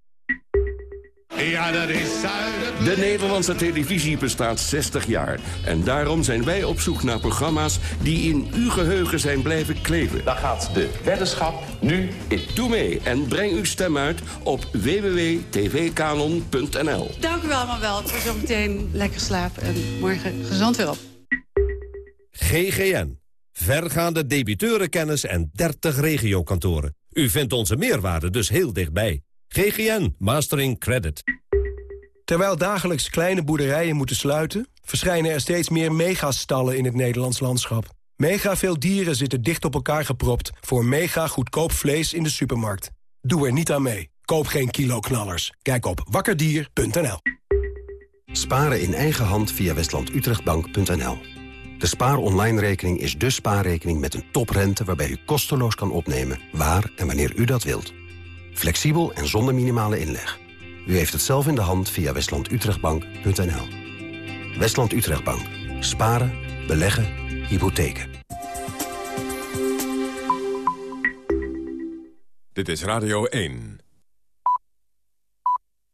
Speaker 44: Ja, dat is De Nederlandse televisie bestaat 60 jaar. En daarom zijn wij op zoek naar programma's die in uw geheugen zijn blijven kleven. Daar gaat de weddenschap nu in. Doe mee en breng uw stem uit op www.tvkanon.nl.
Speaker 42: Dank u wel allemaal wel. Voor zometeen lekker slapen en morgen gezond weer op.
Speaker 43: GGN. Vergaande debiteurenkennis en 30 regiokantoren. U vindt onze meerwaarde dus heel dichtbij. GGN Mastering Credit.
Speaker 45: Terwijl dagelijks kleine boerderijen moeten sluiten... verschijnen er steeds meer megastallen in het Nederlands landschap. Mega veel dieren zitten dicht op elkaar gepropt... voor mega goedkoop vlees in de supermarkt. Doe er niet aan mee. Koop geen kilo-knallers. Kijk op wakkerdier.nl.
Speaker 46: Sparen in eigen hand via westlandutrechtbank.nl. De Spaar Online rekening is de spaarrekening met een toprente... waarbij u kosteloos kan opnemen waar en wanneer u dat wilt. Flexibel en zonder minimale inleg. U heeft het zelf in de hand via westlandutrechtbank.nl. Westland Utrechtbank. Sparen, beleggen, hypotheken.
Speaker 1: Dit is Radio 1.